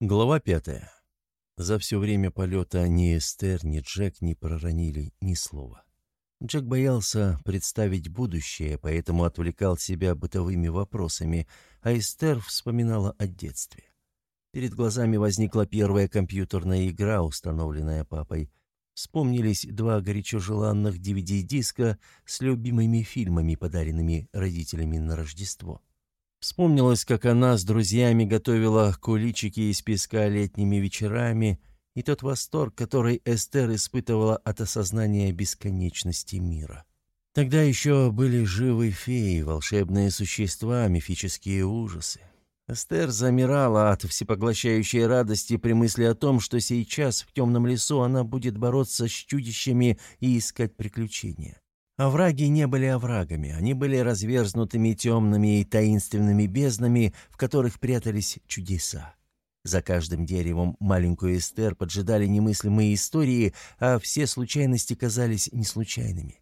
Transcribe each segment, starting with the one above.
Глава пятая. За все время полета ни Эстер, ни Джек не проронили ни слова. Джек боялся представить будущее, поэтому отвлекал себя бытовыми вопросами, а Эстер вспоминала о детстве. Перед глазами возникла первая компьютерная игра, установленная папой. Вспомнились два горячо желанных DVD-диска с любимыми фильмами, подаренными родителями на Рождество. Вспомнилось, как она с друзьями готовила куличики из песка летними вечерами, и тот восторг, который Эстер испытывала от осознания бесконечности мира. Тогда еще были живы феи, волшебные существа, мифические ужасы. Эстер замирала от всепоглощающей радости при мысли о том, что сейчас в темном лесу она будет бороться с чудищами и искать приключения. Овраги не были оврагами, они были разверзнутыми темными и таинственными безднами, в которых прятались чудеса. За каждым деревом маленькую Эстер поджидали немыслимые истории, а все случайности казались неслучайными.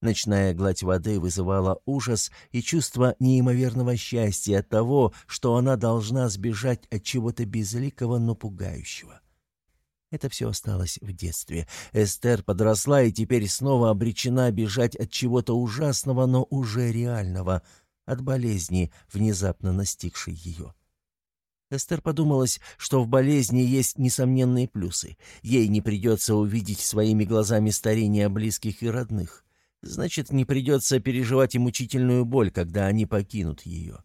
Ночная гладь воды вызывала ужас и чувство неимоверного счастья от того, что она должна сбежать от чего-то безликого, но пугающего. Это все осталось в детстве. Эстер подросла и теперь снова обречена бежать от чего-то ужасного, но уже реального, от болезни, внезапно настигшей ее. Эстер подумалась, что в болезни есть несомненные плюсы. Ей не придется увидеть своими глазами старение близких и родных. Значит, не придется переживать и мучительную боль, когда они покинут ее.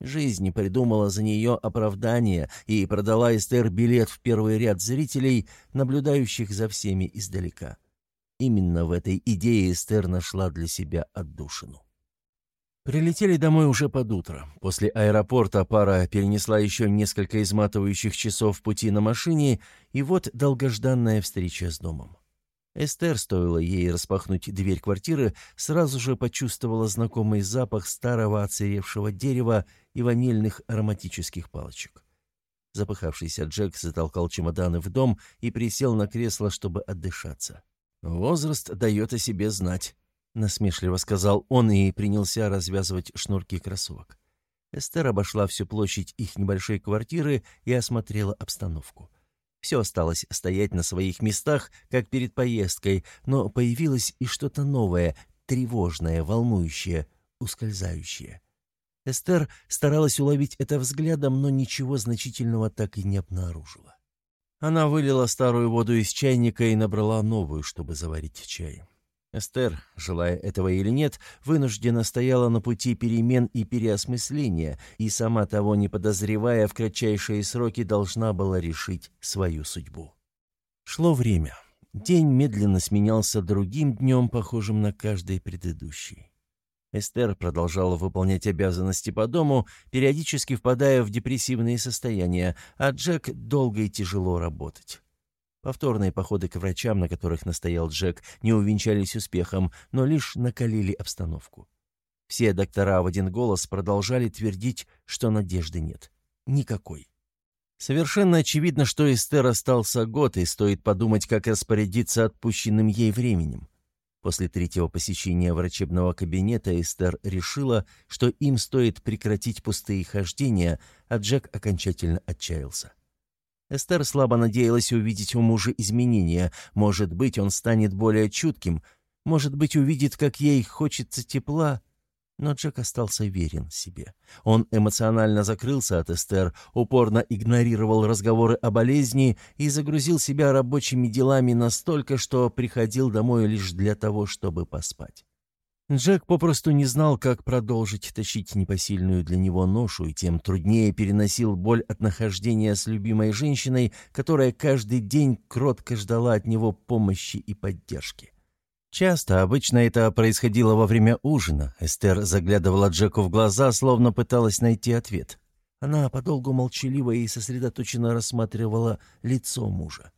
Жизнь придумала за нее оправдания и продала Эстер билет в первый ряд зрителей, наблюдающих за всеми издалека. Именно в этой идее Эстер нашла для себя отдушину. Прилетели домой уже под утро. После аэропорта пара перенесла еще несколько изматывающих часов пути на машине, и вот долгожданная встреча с домом. Эстер, стоило ей распахнуть дверь квартиры, сразу же почувствовала знакомый запах старого оцаревшего дерева и ванильных ароматических палочек. Запыхавшийся Джек затолкал чемоданы в дом и присел на кресло, чтобы отдышаться. «Возраст дает о себе знать», — насмешливо сказал он и принялся развязывать шнурки кроссовок. Эстер обошла всю площадь их небольшой квартиры и осмотрела обстановку. Все осталось стоять на своих местах, как перед поездкой, но появилось и что-то новое, тревожное, волнующее, ускользающее. Эстер старалась уловить это взглядом, но ничего значительного так и не обнаружила. Она вылила старую воду из чайника и набрала новую, чтобы заварить чай. Эстер, желая этого или нет, вынуждена стояла на пути перемен и переосмысления, и сама того не подозревая, в кратчайшие сроки должна была решить свою судьбу. Шло время. День медленно сменялся другим днем, похожим на каждый предыдущий. Эстер продолжала выполнять обязанности по дому, периодически впадая в депрессивные состояния, а Джек долго и тяжело работать. Повторные походы к врачам, на которых настоял Джек, не увенчались успехом, но лишь накалили обстановку. Все доктора в один голос продолжали твердить, что надежды нет. Никакой. Совершенно очевидно, что Эстер остался год, и стоит подумать, как распорядиться отпущенным ей временем. После третьего посещения врачебного кабинета Эстер решила, что им стоит прекратить пустые хождения, а Джек окончательно отчаялся. Эстер слабо надеялась увидеть у мужа изменения. Может быть, он станет более чутким. Может быть, увидит, как ей хочется тепла, но Джек остался верен себе. Он эмоционально закрылся от Эстер, упорно игнорировал разговоры о болезни и загрузил себя рабочими делами настолько, что приходил домой лишь для того, чтобы поспать. Джек попросту не знал, как продолжить тащить непосильную для него ношу, и тем труднее переносил боль от нахождения с любимой женщиной, которая каждый день кротко ждала от него помощи и поддержки. Часто, обычно это происходило во время ужина. Эстер заглядывала Джеку в глаза, словно пыталась найти ответ. Она подолгу молчаливо и сосредоточенно рассматривала лицо мужа.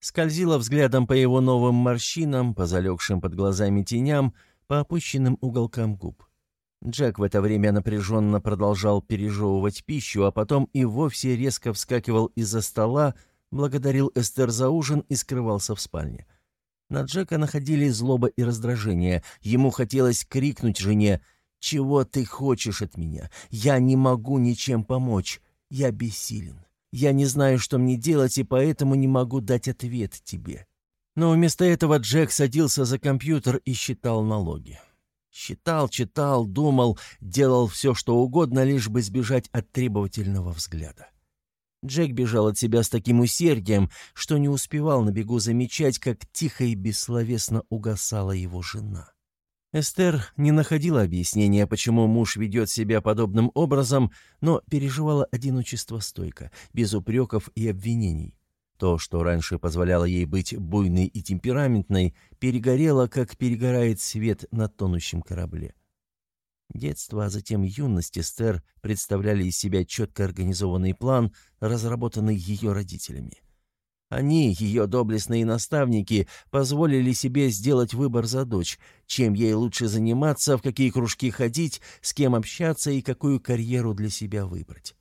Скользила взглядом по его новым морщинам, по залегшим под глазами теням, по опущенным уголкам губ. Джек в это время напряженно продолжал пережевывать пищу, а потом и вовсе резко вскакивал из-за стола, благодарил Эстер за ужин и скрывался в спальне. На Джека находили злоба и раздражение. Ему хотелось крикнуть жене «Чего ты хочешь от меня? Я не могу ничем помочь. Я бессилен. Я не знаю, что мне делать, и поэтому не могу дать ответ тебе». Но вместо этого Джек садился за компьютер и считал налоги. Считал, читал, думал, делал все, что угодно, лишь бы сбежать от требовательного взгляда. Джек бежал от себя с таким усердием, что не успевал на бегу замечать, как тихо и бессловесно угасала его жена. Эстер не находила объяснения, почему муж ведет себя подобным образом, но переживала одиночество стойко, без упреков и обвинений. То, что раньше позволяло ей быть буйной и темпераментной, перегорело, как перегорает свет на тонущем корабле. Детство, а затем юность Эстер представляли из себя четко организованный план, разработанный ее родителями. Они, ее доблестные наставники, позволили себе сделать выбор за дочь, чем ей лучше заниматься, в какие кружки ходить, с кем общаться и какую карьеру для себя выбрать.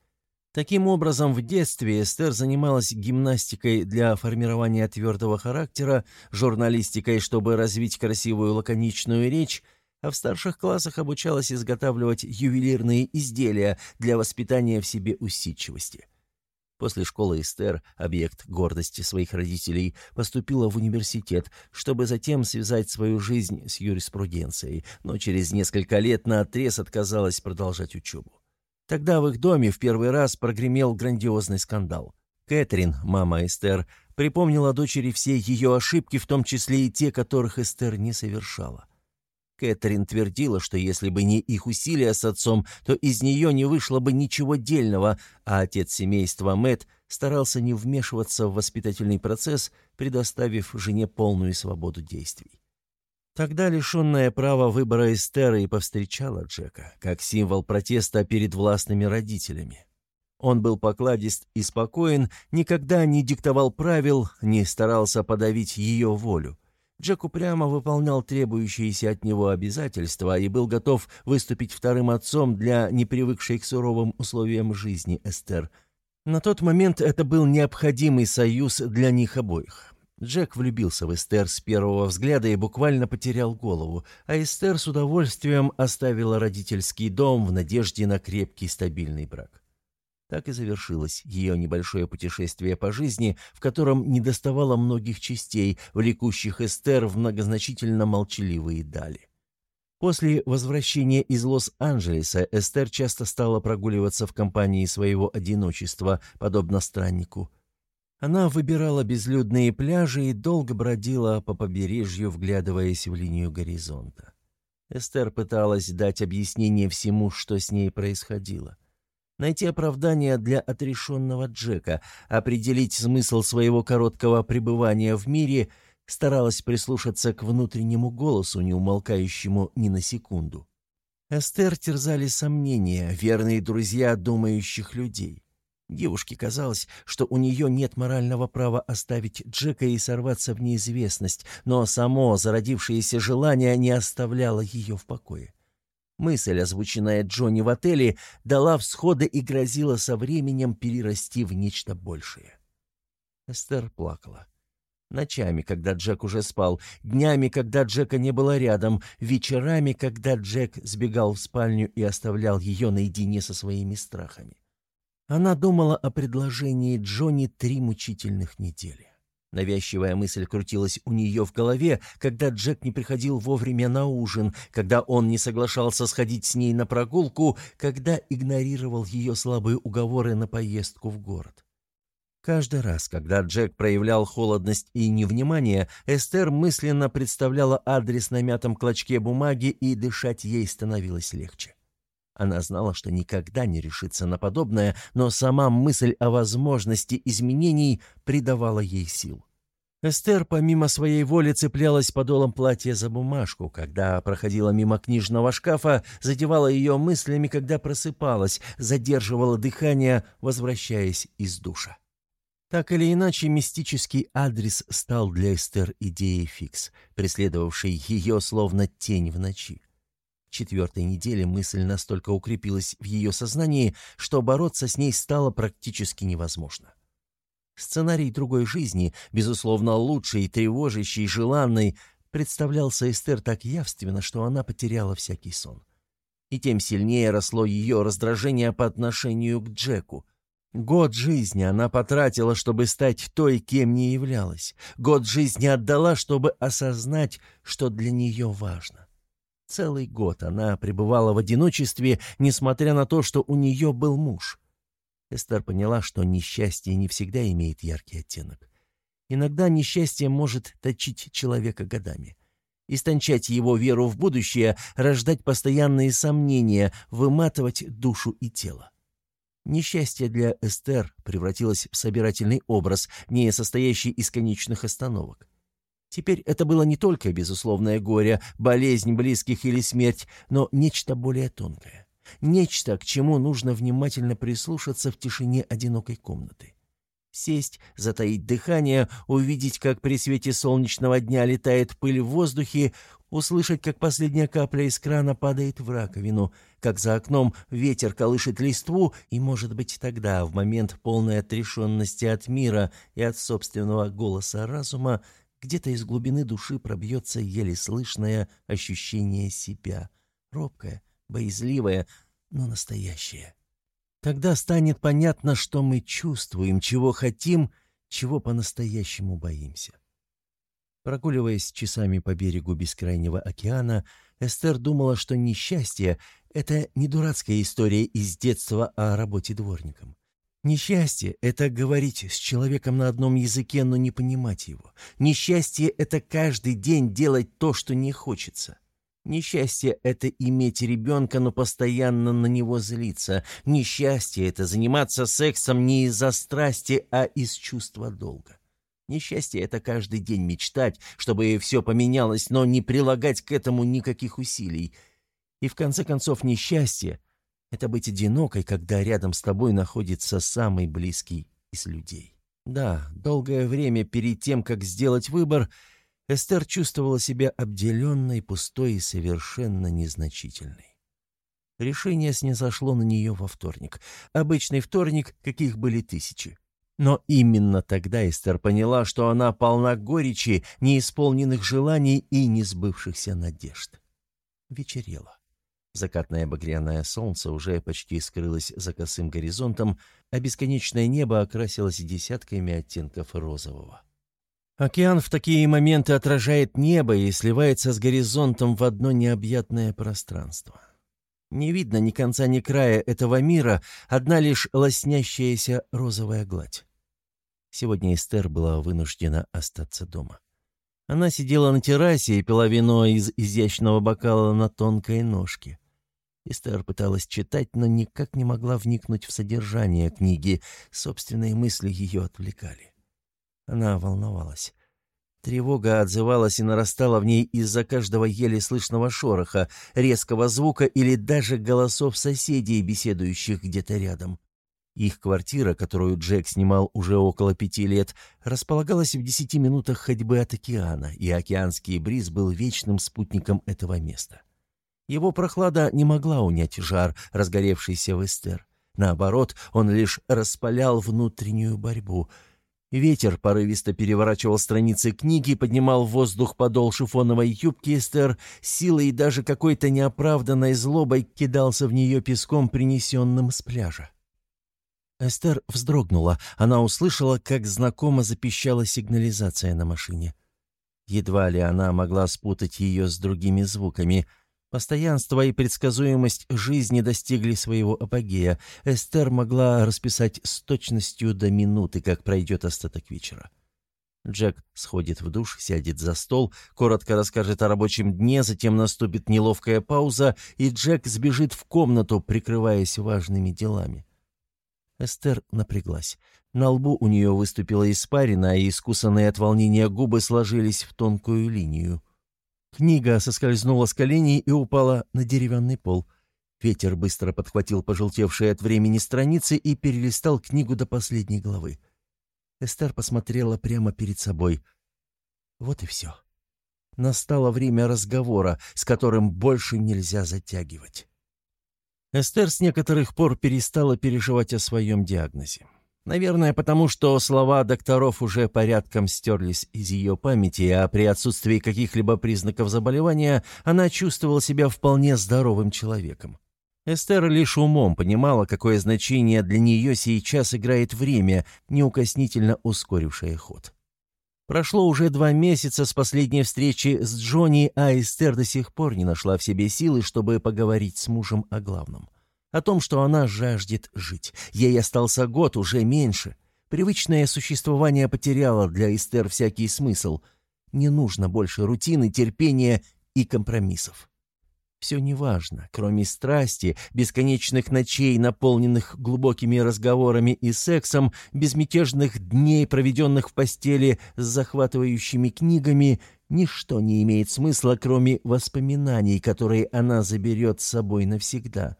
Таким образом, в детстве Эстер занималась гимнастикой для формирования твердого характера, журналистикой, чтобы развить красивую лаконичную речь, а в старших классах обучалась изготавливать ювелирные изделия для воспитания в себе усидчивости. После школы Эстер, объект гордости своих родителей, поступила в университет, чтобы затем связать свою жизнь с юриспруденцией, но через несколько лет наотрез отказалась продолжать учебу. Тогда в их доме в первый раз прогремел грандиозный скандал. Кэтрин, мама Эстер, припомнила дочери все ее ошибки, в том числе и те, которых Эстер не совершала. Кэтрин твердила, что если бы не их усилия с отцом, то из нее не вышло бы ничего дельного, а отец семейства Мэтт старался не вмешиваться в воспитательный процесс, предоставив жене полную свободу действий. Тогда лишенная права выбора Эстера и повстречала Джека, как символ протеста перед властными родителями. Он был покладист и спокоен, никогда не диктовал правил, не старался подавить ее волю. Джек упрямо выполнял требующиеся от него обязательства и был готов выступить вторым отцом для непривыкшей к суровым условиям жизни Эстер. На тот момент это был необходимый союз для них обоих. Джек влюбился в Эстер с первого взгляда и буквально потерял голову, а Эстер с удовольствием оставила родительский дом в надежде на крепкий стабильный брак. Так и завершилось ее небольшое путешествие по жизни, в котором недоставало многих частей, влекущих Эстер в многозначительно молчаливые дали. После возвращения из Лос-Анджелеса Эстер часто стала прогуливаться в компании своего одиночества, подобно страннику – она выбирала безлюдные пляжи и долго бродила по побережью, вглядываясь в линию горизонта. Эстер пыталась дать объяснение всему, что с ней происходило. Найти оправдание для отрешенного Джека, определить смысл своего короткого пребывания в мире, старалась прислушаться к внутреннему голосу, не умолкающему ни на секунду. Эстер терзали сомнения, верные друзья думающих людей. Девушке казалось, что у нее нет морального права оставить Джека и сорваться в неизвестность, но само зародившееся желание не оставляло ее в покое. Мысль, озвученная Джонни в отеле, дала всходы и грозила со временем перерасти в нечто большее. Эстер плакала. Ночами, когда Джек уже спал, днями, когда Джека не было рядом, вечерами, когда Джек сбегал в спальню и оставлял ее наедине со своими страхами. Она думала о предложении Джонни три мучительных недели. Навязчивая мысль крутилась у нее в голове, когда Джек не приходил вовремя на ужин, когда он не соглашался сходить с ней на прогулку, когда игнорировал ее слабые уговоры на поездку в город. Каждый раз, когда Джек проявлял холодность и невнимание, Эстер мысленно представляла адрес на мятом клочке бумаги, и дышать ей становилось легче. Она знала, что никогда не решится на подобное, но сама мысль о возможности изменений придавала ей сил. Эстер помимо своей воли цеплялась подолом платья за бумажку, когда проходила мимо книжного шкафа, задевала ее мыслями, когда просыпалась, задерживала дыхание, возвращаясь из душа. Так или иначе, мистический адрес стал для Эстер идеей фикс, преследовавшей ее словно тень в ночи четвертой неделе мысль настолько укрепилась в ее сознании, что бороться с ней стало практически невозможно. Сценарий другой жизни, безусловно лучший, тревожащий, желанный, представлялся Эстер так явственно, что она потеряла всякий сон. И тем сильнее росло ее раздражение по отношению к Джеку. Год жизни она потратила, чтобы стать той, кем не являлась. Год жизни отдала, чтобы осознать, что для нее важно. Целый год она пребывала в одиночестве, несмотря на то, что у нее был муж. Эстер поняла, что несчастье не всегда имеет яркий оттенок. Иногда несчастье может точить человека годами. Истончать его веру в будущее, рождать постоянные сомнения, выматывать душу и тело. Несчастье для Эстер превратилось в собирательный образ, не состоящий из конечных остановок. Теперь это было не только безусловное горе, болезнь близких или смерть, но нечто более тонкое. Нечто, к чему нужно внимательно прислушаться в тишине одинокой комнаты. Сесть, затаить дыхание, увидеть, как при свете солнечного дня летает пыль в воздухе, услышать, как последняя капля из крана падает в раковину, как за окном ветер колышет листву, и, может быть, тогда, в момент полной отрешенности от мира и от собственного голоса разума, где-то из глубины души пробьется еле слышное ощущение себя, робкое, боязливое, но настоящее. Тогда станет понятно, что мы чувствуем, чего хотим, чего по-настоящему боимся. Прогуливаясь часами по берегу бескрайнего океана, Эстер думала, что несчастье — это не дурацкая история из детства о работе дворником. Несчастье — это говорить с человеком на одном языке, но не понимать его. Несчастье — это каждый день делать то, что не хочется. Несчастье — это иметь ребенка, но постоянно на него злиться. Несчастье — это заниматься сексом не из-за страсти, а из чувства долга. Несчастье — это каждый день мечтать, чтобы все поменялось, но не прилагать к этому никаких усилий. И в конце концов несчастье — это быть одинокой, когда рядом с тобой находится самый близкий из людей. Да, долгое время перед тем, как сделать выбор — Эстер чувствовала себя обделенной, пустой и совершенно незначительной. Решение снизошло на нее во вторник. Обычный вторник, каких были тысячи. Но именно тогда Эстер поняла, что она полна горечи, неисполненных желаний и несбывшихся надежд. Вечерело. Закатное багряное солнце уже почти скрылось за косым горизонтом, а бесконечное небо окрасилось десятками оттенков розового. Океан в такие моменты отражает небо и сливается с горизонтом в одно необъятное пространство. Не видно ни конца, ни края этого мира, одна лишь лоснящаяся розовая гладь. Сегодня Эстер была вынуждена остаться дома. Она сидела на террасе и пила вино из изящного бокала на тонкой ножке. Эстер пыталась читать, но никак не могла вникнуть в содержание книги, собственные мысли ее отвлекали. Она волновалась. Тревога отзывалась и нарастала в ней из-за каждого еле слышного шороха, резкого звука или даже голосов соседей, беседующих где-то рядом. Их квартира, которую Джек снимал уже около пяти лет, располагалась в десяти минутах ходьбы от океана, и океанский бриз был вечным спутником этого места. Его прохлада не могла унять жар, разгоревшийся в Эстер. Наоборот, он лишь распалял внутреннюю борьбу — Ветер порывисто переворачивал страницы книги, поднимал в воздух подол шифоновой юбки Эстер, силой и даже какой-то неоправданной злобой кидался в нее песком, принесенным с пляжа. Эстер вздрогнула. Она услышала, как знакомо запищала сигнализация на машине. Едва ли она могла спутать ее с другими звуками — Постоянство и предсказуемость жизни достигли своего апогея. Эстер могла расписать с точностью до минуты, как пройдет остаток вечера. Джек сходит в душ, сядет за стол, коротко расскажет о рабочем дне, затем наступит неловкая пауза, и Джек сбежит в комнату, прикрываясь важными делами. Эстер напряглась. На лбу у нее выступила испарина, и искусанные от волнения губы сложились в тонкую линию. Книга соскользнула с коленей и упала на деревянный пол. Ветер быстро подхватил пожелтевшие от времени страницы и перелистал книгу до последней главы. Эстер посмотрела прямо перед собой. Вот и все. Настало время разговора, с которым больше нельзя затягивать. Эстер с некоторых пор перестала переживать о своем диагнозе. Наверное, потому что слова докторов уже порядком стерлись из ее памяти, а при отсутствии каких-либо признаков заболевания она чувствовала себя вполне здоровым человеком. Эстер лишь умом понимала, какое значение для нее сейчас играет время, неукоснительно ускорившее ход. Прошло уже два месяца с последней встречи с Джонни, а Эстер до сих пор не нашла в себе силы, чтобы поговорить с мужем о главном. О том, что она жаждет жить. Ей остался год, уже меньше. Привычное существование потеряло для Эстер всякий смысл. Не нужно больше рутины, терпения и компромиссов. Все неважно, кроме страсти, бесконечных ночей, наполненных глубокими разговорами и сексом, безмятежных дней, проведенных в постели с захватывающими книгами, ничто не имеет смысла, кроме воспоминаний, которые она заберет с собой навсегда.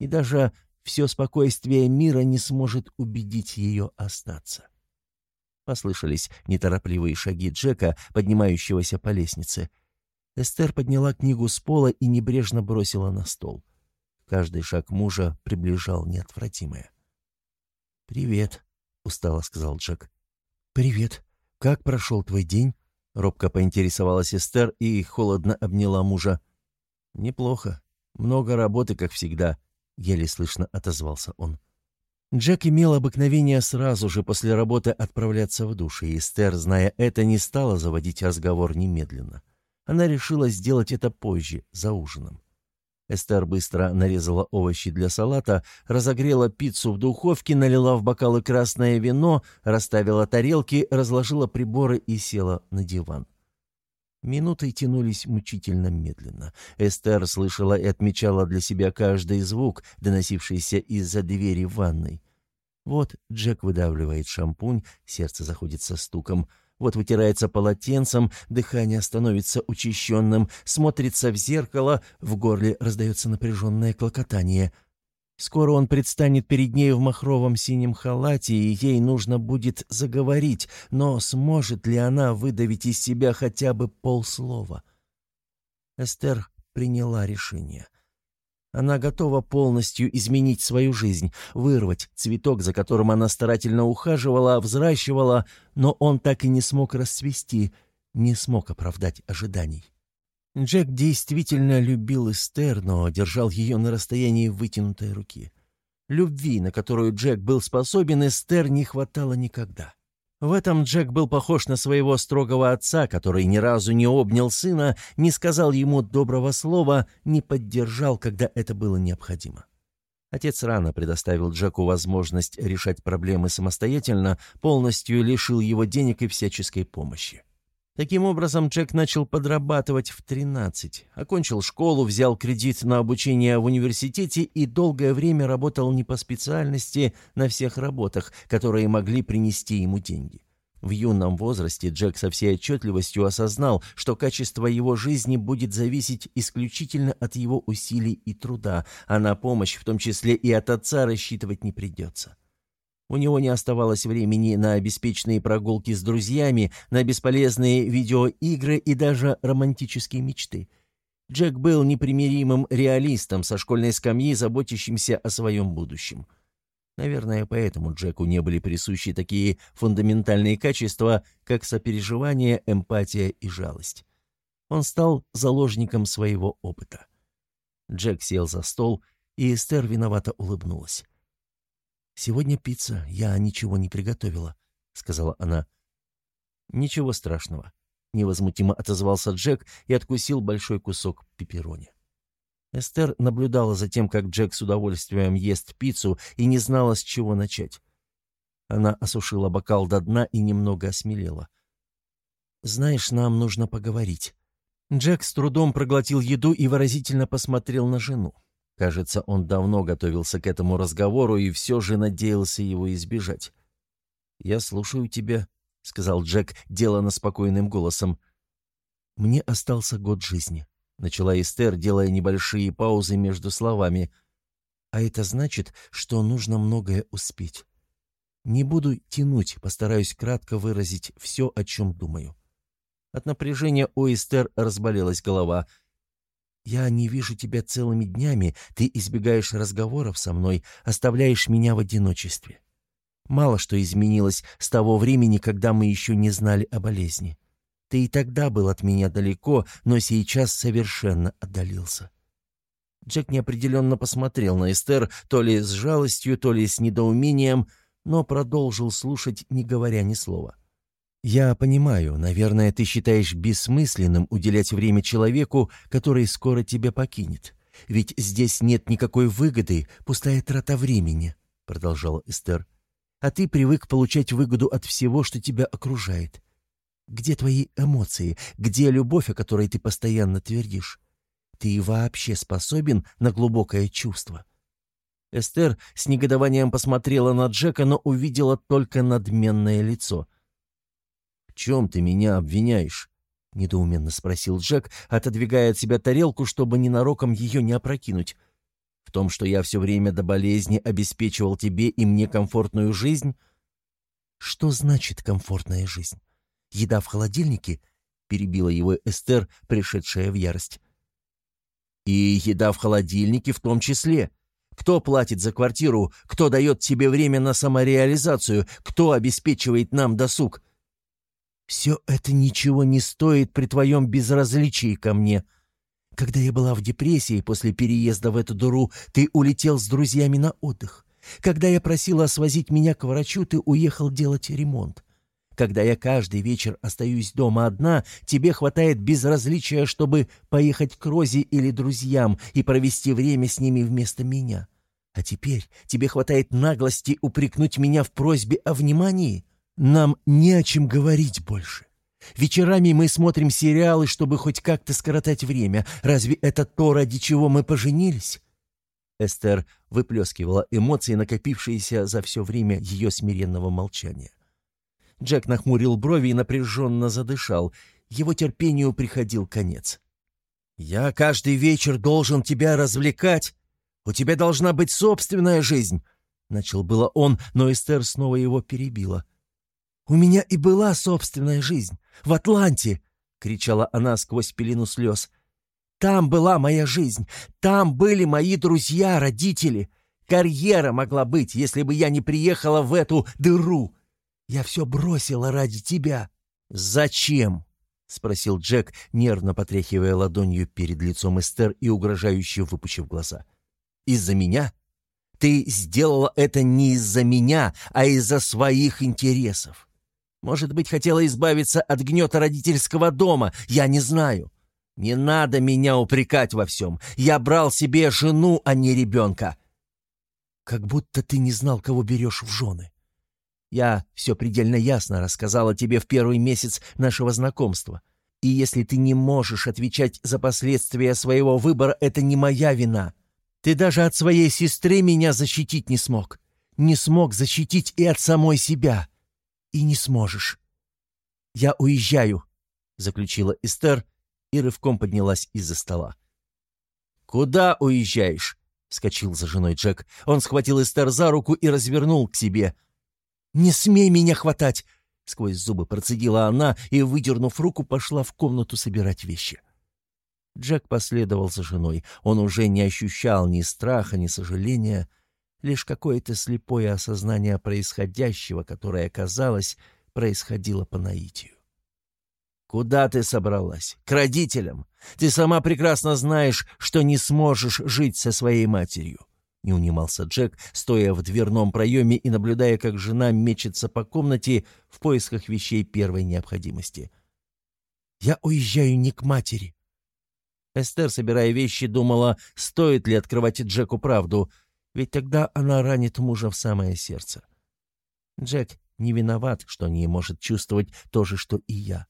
И даже все спокойствие мира не сможет убедить ее остаться. Послышались неторопливые шаги Джека, поднимающегося по лестнице — Эстер подняла книгу с пола и небрежно бросила на стол. Каждый шаг мужа приближал неотвратимое. «Привет», — устало сказал Джек. «Привет. Как прошел твой день?» Робко поинтересовалась Эстер и холодно обняла мужа. «Неплохо. Много работы, как всегда», — еле слышно отозвался он. Джек имел обыкновение сразу же после работы отправляться в душ, и Эстер, зная это, не стала заводить разговор немедленно. Она решила сделать это позже, за ужином. Эстер быстро нарезала овощи для салата, разогрела пиццу в духовке, налила в бокалы красное вино, расставила тарелки, разложила приборы и села на диван. Минуты тянулись мучительно медленно. Эстер слышала и отмечала для себя каждый звук, доносившийся из-за двери ванной. Вот Джек выдавливает шампунь, сердце заходит со стуком — вот вытирается полотенцем, дыхание становится учащенным, смотрится в зеркало, в горле раздается напряженное клокотание. Скоро он предстанет перед ней в махровом синем халате, и ей нужно будет заговорить, но сможет ли она выдавить из себя хотя бы полслова? Эстер приняла решение — она готова полностью изменить свою жизнь, вырвать цветок, за которым она старательно ухаживала, взращивала, но он так и не смог расцвести, не смог оправдать ожиданий. Джек действительно любил Эстер, но держал ее на расстоянии вытянутой руки. Любви, на которую Джек был способен, Эстер не хватало никогда. В этом Джек был похож на своего строгого отца, который ни разу не обнял сына, не сказал ему доброго слова, не поддержал, когда это было необходимо. Отец рано предоставил Джеку возможность решать проблемы самостоятельно, полностью лишил его денег и всяческой помощи. Таким образом, Джек начал подрабатывать в 13, окончил школу, взял кредит на обучение в университете и долгое время работал не по специальности на всех работах, которые могли принести ему деньги. В юном возрасте Джек со всей отчетливостью осознал, что качество его жизни будет зависеть исключительно от его усилий и труда, а на помощь, в том числе и от отца, рассчитывать не придется. У него не оставалось времени на беспечные прогулки с друзьями, на бесполезные видеоигры и даже романтические мечты. Джек был непримиримым реалистом со школьной скамьи, заботящимся о своем будущем. Наверное, поэтому Джеку не были присущи такие фундаментальные качества, как сопереживание, эмпатия и жалость. Он стал заложником своего опыта. Джек сел за стол, и Эстер виновато улыбнулась. «Сегодня пицца, я ничего не приготовила», — сказала она. «Ничего страшного», — невозмутимо отозвался Джек и откусил большой кусок пепперони. Эстер наблюдала за тем, как Джек с удовольствием ест пиццу и не знала, с чего начать. Она осушила бокал до дна и немного осмелела. «Знаешь, нам нужно поговорить». Джек с трудом проглотил еду и выразительно посмотрел на жену. Кажется, он давно готовился к этому разговору и все же надеялся его избежать. «Я слушаю тебя», — сказал Джек, делано спокойным голосом. «Мне остался год жизни», — начала Эстер, делая небольшие паузы между словами. «А это значит, что нужно многое успеть. Не буду тянуть, постараюсь кратко выразить все, о чем думаю». От напряжения у Эстер разболелась голова — я не вижу тебя целыми днями, ты избегаешь разговоров со мной, оставляешь меня в одиночестве. Мало что изменилось с того времени, когда мы еще не знали о болезни. Ты и тогда был от меня далеко, но сейчас совершенно отдалился. Джек неопределенно посмотрел на Эстер то ли с жалостью, то ли с недоумением, но продолжил слушать, не говоря ни слова. «Я понимаю, наверное, ты считаешь бессмысленным уделять время человеку, который скоро тебя покинет. Ведь здесь нет никакой выгоды, пустая трата времени», — продолжала Эстер. «А ты привык получать выгоду от всего, что тебя окружает. Где твои эмоции? Где любовь, о которой ты постоянно твердишь? Ты вообще способен на глубокое чувство?» Эстер с негодованием посмотрела на Джека, но увидела только надменное лицо — чем ты меня обвиняешь?» — недоуменно спросил Джек, отодвигая от себя тарелку, чтобы ненароком ее не опрокинуть. «В том, что я все время до болезни обеспечивал тебе и мне комфортную жизнь?» «Что значит комфортная жизнь? Еда в холодильнике?» — перебила его Эстер, пришедшая в ярость. «И еда в холодильнике в том числе. Кто платит за квартиру? Кто дает тебе время на самореализацию? Кто обеспечивает нам досуг?» Все это ничего не стоит при твоем безразличии ко мне. Когда я была в депрессии после переезда в эту дуру, ты улетел с друзьями на отдых. Когда я просила свозить меня к врачу, ты уехал делать ремонт. Когда я каждый вечер остаюсь дома одна, тебе хватает безразличия, чтобы поехать к Розе или друзьям и провести время с ними вместо меня. А теперь тебе хватает наглости упрекнуть меня в просьбе о внимании? Нам не о чем говорить больше. Вечерами мы смотрим сериалы, чтобы хоть как-то скоротать время. Разве это то, ради чего мы поженились?» Эстер выплескивала эмоции, накопившиеся за все время ее смиренного молчания. Джек нахмурил брови и напряженно задышал. Его терпению приходил конец. «Я каждый вечер должен тебя развлекать. У тебя должна быть собственная жизнь!» Начал было он, но Эстер снова его перебила. «У меня и была собственная жизнь. В Атланте!» — кричала она сквозь пелену слез. «Там была моя жизнь. Там были мои друзья, родители. Карьера могла быть, если бы я не приехала в эту дыру. Я все бросила ради тебя». «Зачем?» — спросил Джек, нервно потряхивая ладонью перед лицом Эстер и угрожающе выпучив глаза. «Из-за меня? Ты сделала это не из-за меня, а из-за своих интересов. Может быть, хотела избавиться от гнета родительского дома, я не знаю. Не надо меня упрекать во всем. Я брал себе жену, а не ребенка. Как будто ты не знал, кого берешь в жены. Я все предельно ясно рассказала тебе в первый месяц нашего знакомства. И если ты не можешь отвечать за последствия своего выбора, это не моя вина. Ты даже от своей сестры меня защитить не смог. Не смог защитить и от самой себя и не сможешь. «Я уезжаю», — заключила Эстер и рывком поднялась из-за стола. «Куда уезжаешь?» — вскочил за женой Джек. Он схватил Эстер за руку и развернул к себе. «Не смей меня хватать!» — сквозь зубы процедила она и, выдернув руку, пошла в комнату собирать вещи. Джек последовал за женой. Он уже не ощущал ни страха, ни сожаления — лишь какое-то слепое осознание происходящего, которое, казалось, происходило по наитию. «Куда ты собралась? К родителям? Ты сама прекрасно знаешь, что не сможешь жить со своей матерью». Не унимался Джек, стоя в дверном проеме и наблюдая, как жена мечется по комнате в поисках вещей первой необходимости. «Я уезжаю не к матери». Эстер, собирая вещи, думала, стоит ли открывать Джеку правду — ведь тогда она ранит мужа в самое сердце. Джек не виноват, что не может чувствовать то же, что и я.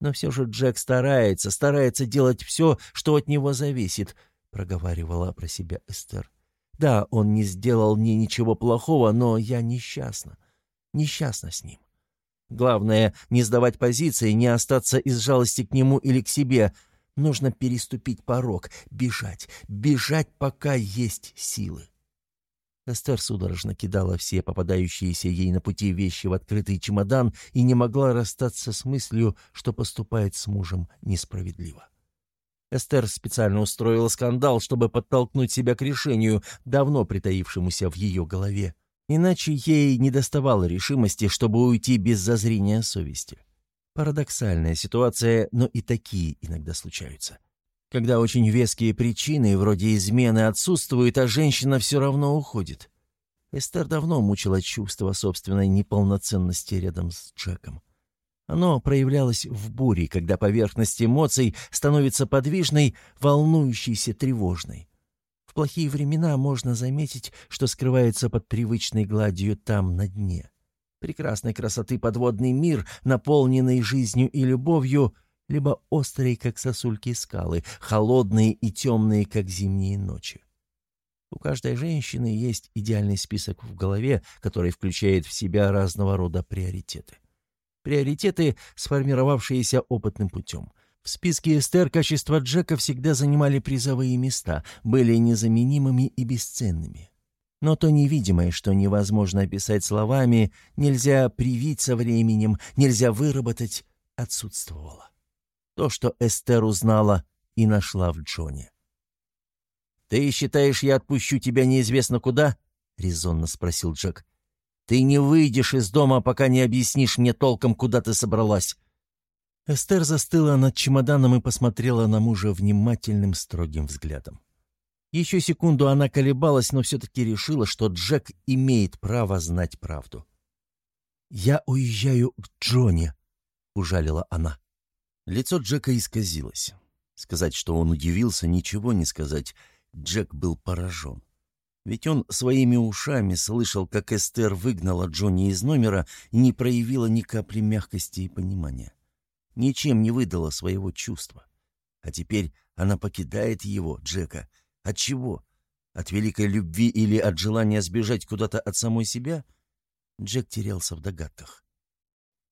Но все же Джек старается, старается делать все, что от него зависит, — проговаривала про себя Эстер. Да, он не сделал мне ничего плохого, но я несчастна. Несчастна с ним. Главное, не сдавать позиции, не остаться из жалости к нему или к себе. Нужно переступить порог, бежать, бежать, пока есть силы. Эстер судорожно кидала все попадающиеся ей на пути вещи в открытый чемодан и не могла расстаться с мыслью, что поступает с мужем несправедливо. Эстер специально устроила скандал, чтобы подтолкнуть себя к решению, давно притаившемуся в ее голове. Иначе ей не доставало решимости, чтобы уйти без зазрения совести. Парадоксальная ситуация, но и такие иногда случаются. Когда очень веские причины, вроде измены, отсутствуют, а женщина все равно уходит. Эстер давно мучила чувство собственной неполноценности рядом с Джеком. Оно проявлялось в буре, когда поверхность эмоций становится подвижной, волнующейся, тревожной. В плохие времена можно заметить, что скрывается под привычной гладью там, на дне. Прекрасной красоты подводный мир, наполненный жизнью и любовью — либо острые, как сосульки скалы, холодные и темные, как зимние ночи. У каждой женщины есть идеальный список в голове, который включает в себя разного рода приоритеты. Приоритеты, сформировавшиеся опытным путем. В списке Эстер качества Джека всегда занимали призовые места, были незаменимыми и бесценными. Но то невидимое, что невозможно описать словами, нельзя привить со временем, нельзя выработать, отсутствовало то, что Эстер узнала и нашла в Джоне. «Ты считаешь, я отпущу тебя неизвестно куда?» — резонно спросил Джек. «Ты не выйдешь из дома, пока не объяснишь мне толком, куда ты собралась». Эстер застыла над чемоданом и посмотрела на мужа внимательным, строгим взглядом. Еще секунду она колебалась, но все-таки решила, что Джек имеет право знать правду. «Я уезжаю к Джоне», — ужалила она. Лицо Джека исказилось. Сказать, что он удивился, ничего не сказать. Джек был поражен. Ведь он своими ушами слышал, как Эстер выгнала Джонни из номера и не проявила ни капли мягкости и понимания. Ничем не выдала своего чувства. А теперь она покидает его, Джека. От чего? От великой любви или от желания сбежать куда-то от самой себя? Джек терялся в догадках.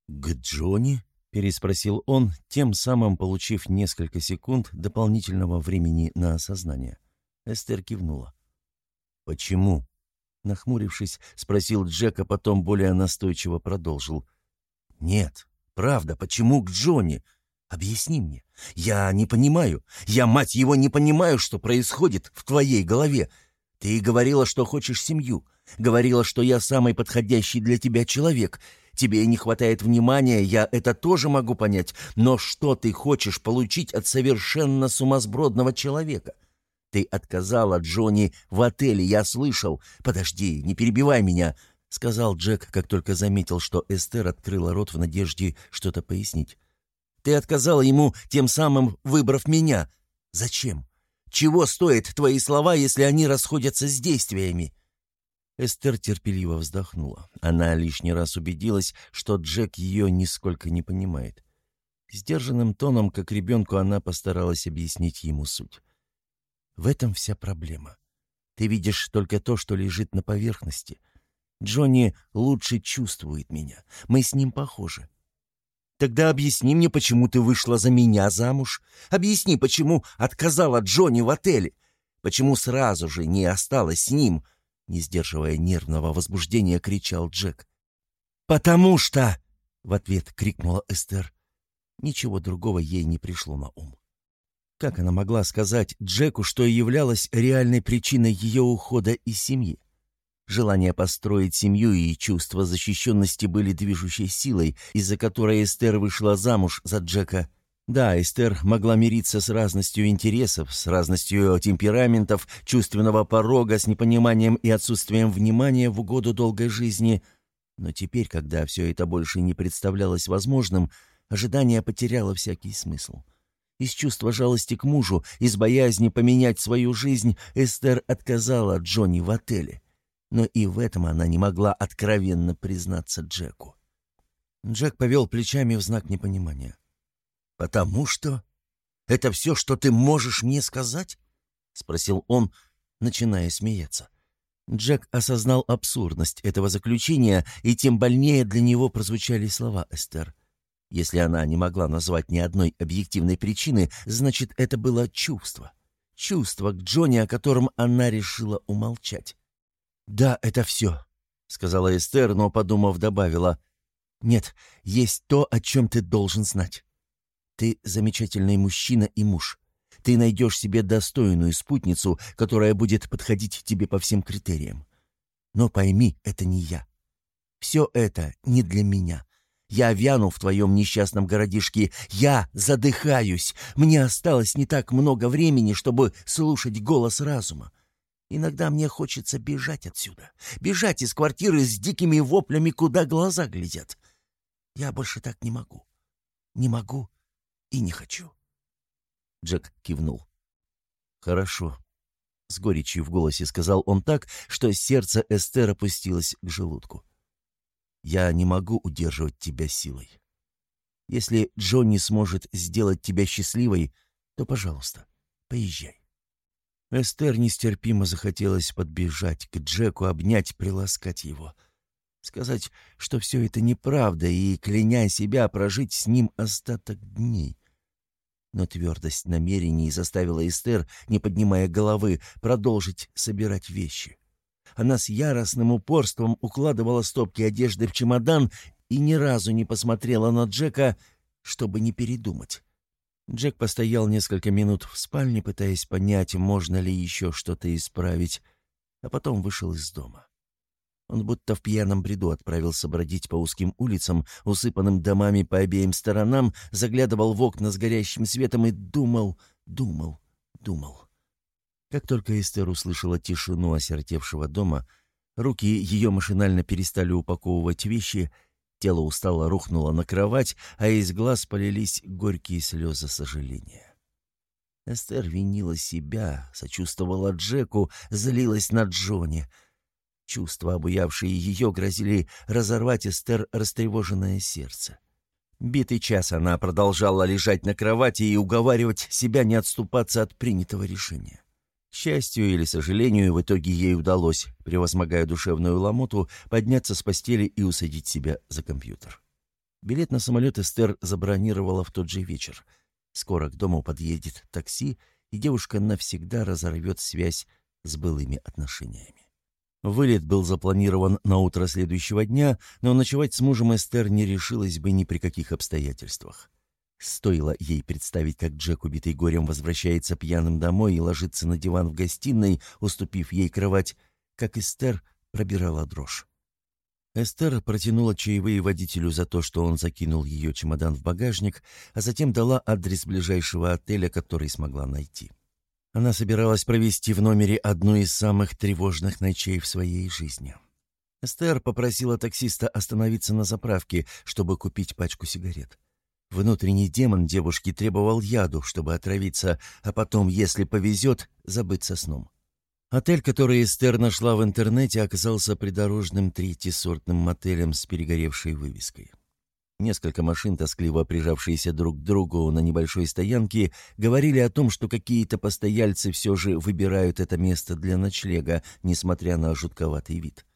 «К Джонни?» Переспросил он, тем самым получив несколько секунд дополнительного времени на осознание. Эстер кивнула. «Почему?» Нахмурившись, спросил Джек, а потом более настойчиво продолжил. «Нет, правда, почему к Джонни? Объясни мне. Я не понимаю. Я, мать его, не понимаю, что происходит в твоей голове. Ты говорила, что хочешь семью. Говорила, что я самый подходящий для тебя человек. Тебе не хватает внимания, я это тоже могу понять. Но что ты хочешь получить от совершенно сумасбродного человека? Ты отказала Джонни в отеле, я слышал. Подожди, не перебивай меня, — сказал Джек, как только заметил, что Эстер открыла рот в надежде что-то пояснить. Ты отказала ему, тем самым выбрав меня. Зачем? Чего стоят твои слова, если они расходятся с действиями?» Эстер терпеливо вздохнула. Она лишний раз убедилась, что Джек ее нисколько не понимает. Сдержанным тоном, как ребенку, она постаралась объяснить ему суть. «В этом вся проблема. Ты видишь только то, что лежит на поверхности. Джонни лучше чувствует меня. Мы с ним похожи. Тогда объясни мне, почему ты вышла за меня замуж. Объясни, почему отказала Джонни в отеле. Почему сразу же не осталась с ним?» Не сдерживая нервного возбуждения, кричал Джек. «Потому что...» — в ответ крикнула Эстер. Ничего другого ей не пришло на ум. Как она могла сказать Джеку, что являлось реальной причиной ее ухода из семьи? Желание построить семью и чувство защищенности были движущей силой, из-за которой Эстер вышла замуж за Джека да, Эстер могла мириться с разностью интересов, с разностью темпераментов, чувственного порога, с непониманием и отсутствием внимания в угоду долгой жизни. Но теперь, когда все это больше не представлялось возможным, ожидание потеряло всякий смысл. Из чувства жалости к мужу, из боязни поменять свою жизнь, Эстер отказала Джонни в отеле. Но и в этом она не могла откровенно признаться Джеку. Джек повел плечами в знак непонимания. «Потому что? Это все, что ты можешь мне сказать?» — спросил он, начиная смеяться. Джек осознал абсурдность этого заключения, и тем больнее для него прозвучали слова Эстер. Если она не могла назвать ни одной объективной причины, значит, это было чувство. Чувство к Джонни, о котором она решила умолчать. «Да, это все», — сказала Эстер, но, подумав, добавила. «Нет, есть то, о чем ты должен знать. Ты замечательный мужчина и муж. Ты найдешь себе достойную спутницу, которая будет подходить тебе по всем критериям. Но пойми, это не я. Все это не для меня. Я вяну в твоем несчастном городишке. Я задыхаюсь. Мне осталось не так много времени, чтобы слушать голос разума. Иногда мне хочется бежать отсюда. Бежать из квартиры с дикими воплями, куда глаза глядят. Я больше так не могу. Не могу и не хочу. Джек кивнул. «Хорошо», — с горечью в голосе сказал он так, что сердце Эстер опустилось к желудку. Я не могу удерживать тебя силой. Если Джонни сможет сделать тебя счастливой, то, пожалуйста, поезжай». Эстер нестерпимо захотелось подбежать к Джеку, обнять, приласкать его. Сказать, что все это неправда, и, кляня себя, прожить с ним остаток дней. Но твердость намерений заставила Эстер, не поднимая головы, продолжить собирать вещи. Она с яростным упорством укладывала стопки одежды в чемодан и ни разу не посмотрела на Джека, чтобы не передумать. Джек постоял несколько минут в спальне, пытаясь понять, можно ли еще что-то исправить, а потом вышел из дома. Он будто в пьяном бреду отправился бродить по узким улицам, усыпанным домами по обеим сторонам, заглядывал в окна с горящим светом и думал, думал, думал. Как только Эстер услышала тишину осертевшего дома, руки ее машинально перестали упаковывать вещи, тело устало рухнуло на кровать, а из глаз полились горькие слезы сожаления. Эстер винила себя, сочувствовала Джеку, злилась на Джонни. Чувства, обуявшие ее, грозили разорвать Эстер растревоженное сердце. Битый час она продолжала лежать на кровати и уговаривать себя не отступаться от принятого решения счастью или сожалению, в итоге ей удалось, превозмогая душевную ломоту, подняться с постели и усадить себя за компьютер. Билет на самолет Эстер забронировала в тот же вечер. Скоро к дому подъедет такси, и девушка навсегда разорвет связь с былыми отношениями. Вылет был запланирован на утро следующего дня, но ночевать с мужем Эстер не решилась бы ни при каких обстоятельствах. Стоило ей представить, как Джек, убитый горем, возвращается пьяным домой и ложится на диван в гостиной, уступив ей кровать, как Эстер пробирала дрожь. Эстер протянула чаевые водителю за то, что он закинул ее чемодан в багажник, а затем дала адрес ближайшего отеля, который смогла найти. Она собиралась провести в номере одну из самых тревожных ночей в своей жизни. Эстер попросила таксиста остановиться на заправке, чтобы купить пачку сигарет. Внутренний демон девушки требовал яду, чтобы отравиться, а потом, если повезет, забыться сном. Отель, который Эстер нашла в интернете, оказался придорожным третьесортным мотелем с перегоревшей вывеской. Несколько машин, тоскливо прижавшиеся друг к другу на небольшой стоянке, говорили о том, что какие-то постояльцы все же выбирают это место для ночлега, несмотря на жутковатый вид.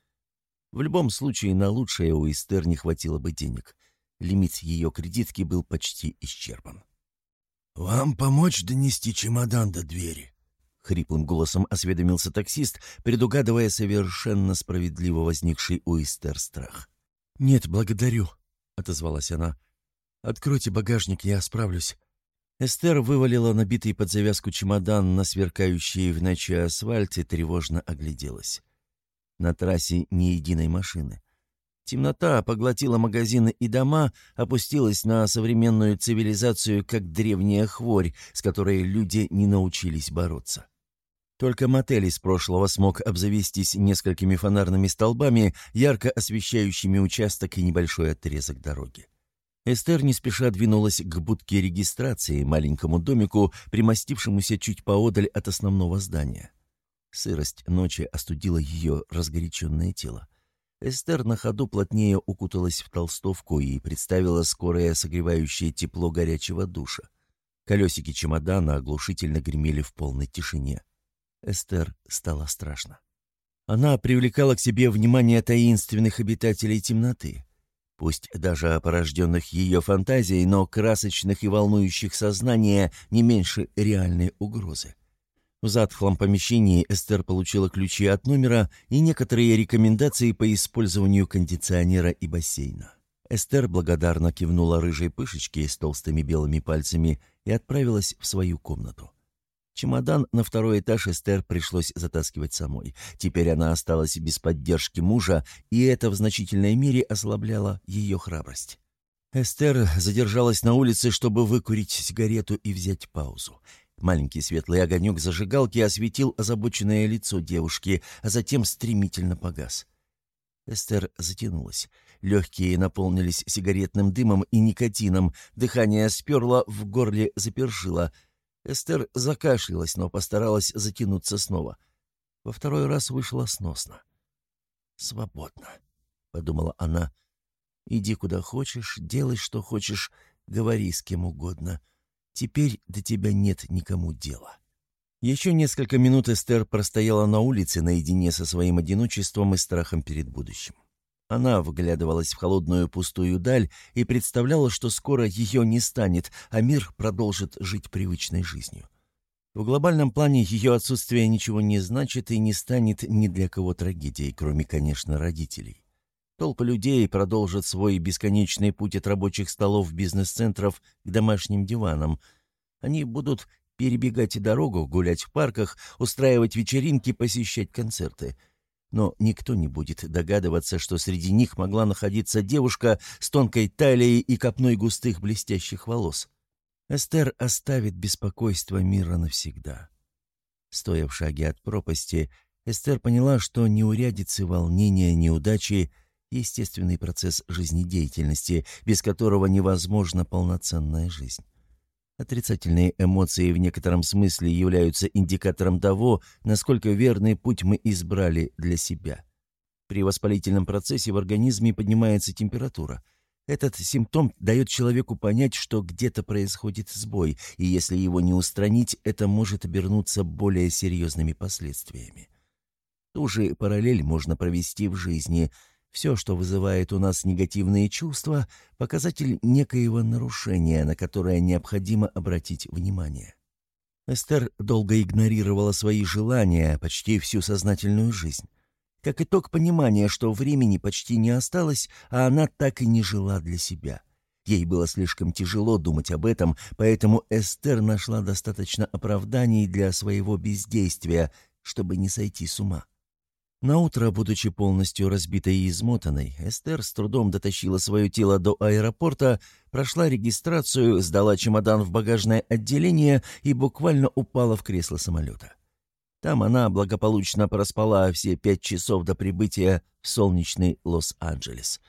В любом случае, на лучшее у Эстер не хватило бы денег. Лимит ее кредитки был почти исчерпан. «Вам помочь донести чемодан до двери?» — хриплым голосом осведомился таксист, предугадывая совершенно справедливо возникший у Эстер страх. «Нет, благодарю», — отозвалась она. «Откройте багажник, я справлюсь». Эстер вывалила набитый под завязку чемодан на сверкающий в ночи асфальт и тревожно огляделась. На трассе ни единой машины. Темнота поглотила магазины и дома, опустилась на современную цивилизацию, как древняя хворь, с которой люди не научились бороться. Только мотель из прошлого смог обзавестись несколькими фонарными столбами, ярко освещающими участок и небольшой отрезок дороги. Эстер не спеша двинулась к будке регистрации, маленькому домику, примостившемуся чуть поодаль от основного здания. Сырость ночи остудила ее разгоряченное тело. Эстер на ходу плотнее укуталась в толстовку и представила скорое согревающее тепло горячего душа. Колесики чемодана оглушительно гремели в полной тишине. Эстер стало страшно. Она привлекала к себе внимание таинственных обитателей темноты. Пусть даже порожденных ее фантазией, но красочных и волнующих сознания не меньше реальной угрозы. В затхлом помещении Эстер получила ключи от номера и некоторые рекомендации по использованию кондиционера и бассейна. Эстер благодарно кивнула рыжей пышечке с толстыми белыми пальцами и отправилась в свою комнату. Чемодан на второй этаж Эстер пришлось затаскивать самой. Теперь она осталась без поддержки мужа, и это в значительной мере ослабляло ее храбрость. Эстер задержалась на улице, чтобы выкурить сигарету и взять паузу. Маленький светлый огонек зажигалки осветил озабоченное лицо девушки, а затем стремительно погас. Эстер затянулась. Легкие наполнились сигаретным дымом и никотином, дыхание сперло, в горле запершило. Эстер закашлялась, но постаралась затянуться снова. Во второй раз вышло сносно. «Свободно», — подумала она, — Иди куда хочешь, делай, что хочешь, говори с кем угодно. Теперь до тебя нет никому дела». Еще несколько минут Эстер простояла на улице наедине со своим одиночеством и страхом перед будущим. Она вглядывалась в холодную пустую даль и представляла, что скоро ее не станет, а мир продолжит жить привычной жизнью. В глобальном плане ее отсутствие ничего не значит и не станет ни для кого трагедией, кроме, конечно, родителей. Толпы людей продолжат свой бесконечный путь от рабочих столов бизнес-центров к домашним диванам. Они будут перебегать дорогу, гулять в парках, устраивать вечеринки, посещать концерты. Но никто не будет догадываться, что среди них могла находиться девушка с тонкой талией и копной густых блестящих волос. Эстер оставит беспокойство мира навсегда. Стоя в шаге от пропасти, Эстер поняла, что неурядицы, волнения, неудачи — естественный процесс жизнедеятельности, без которого невозможна полноценная жизнь. Отрицательные эмоции в некотором смысле являются индикатором того, насколько верный путь мы избрали для себя. При воспалительном процессе в организме поднимается температура. Этот симптом дает человеку понять, что где-то происходит сбой, и если его не устранить, это может обернуться более серьезными последствиями. Ту же параллель можно провести в жизни – все, что вызывает у нас негативные чувства, показатель некоего нарушения, на которое необходимо обратить внимание. Эстер долго игнорировала свои желания почти всю сознательную жизнь. Как итог понимания, что времени почти не осталось, а она так и не жила для себя. Ей было слишком тяжело думать об этом, поэтому Эстер нашла достаточно оправданий для своего бездействия, чтобы не сойти с ума. Наутро, будучи полностью разбитой и измотанной, Эстер с трудом дотащила свое тело до аэропорта, прошла регистрацию, сдала чемодан в багажное отделение и буквально упала в кресло самолета. Там она благополучно проспала все пять часов до прибытия в солнечный Лос-Анджелес.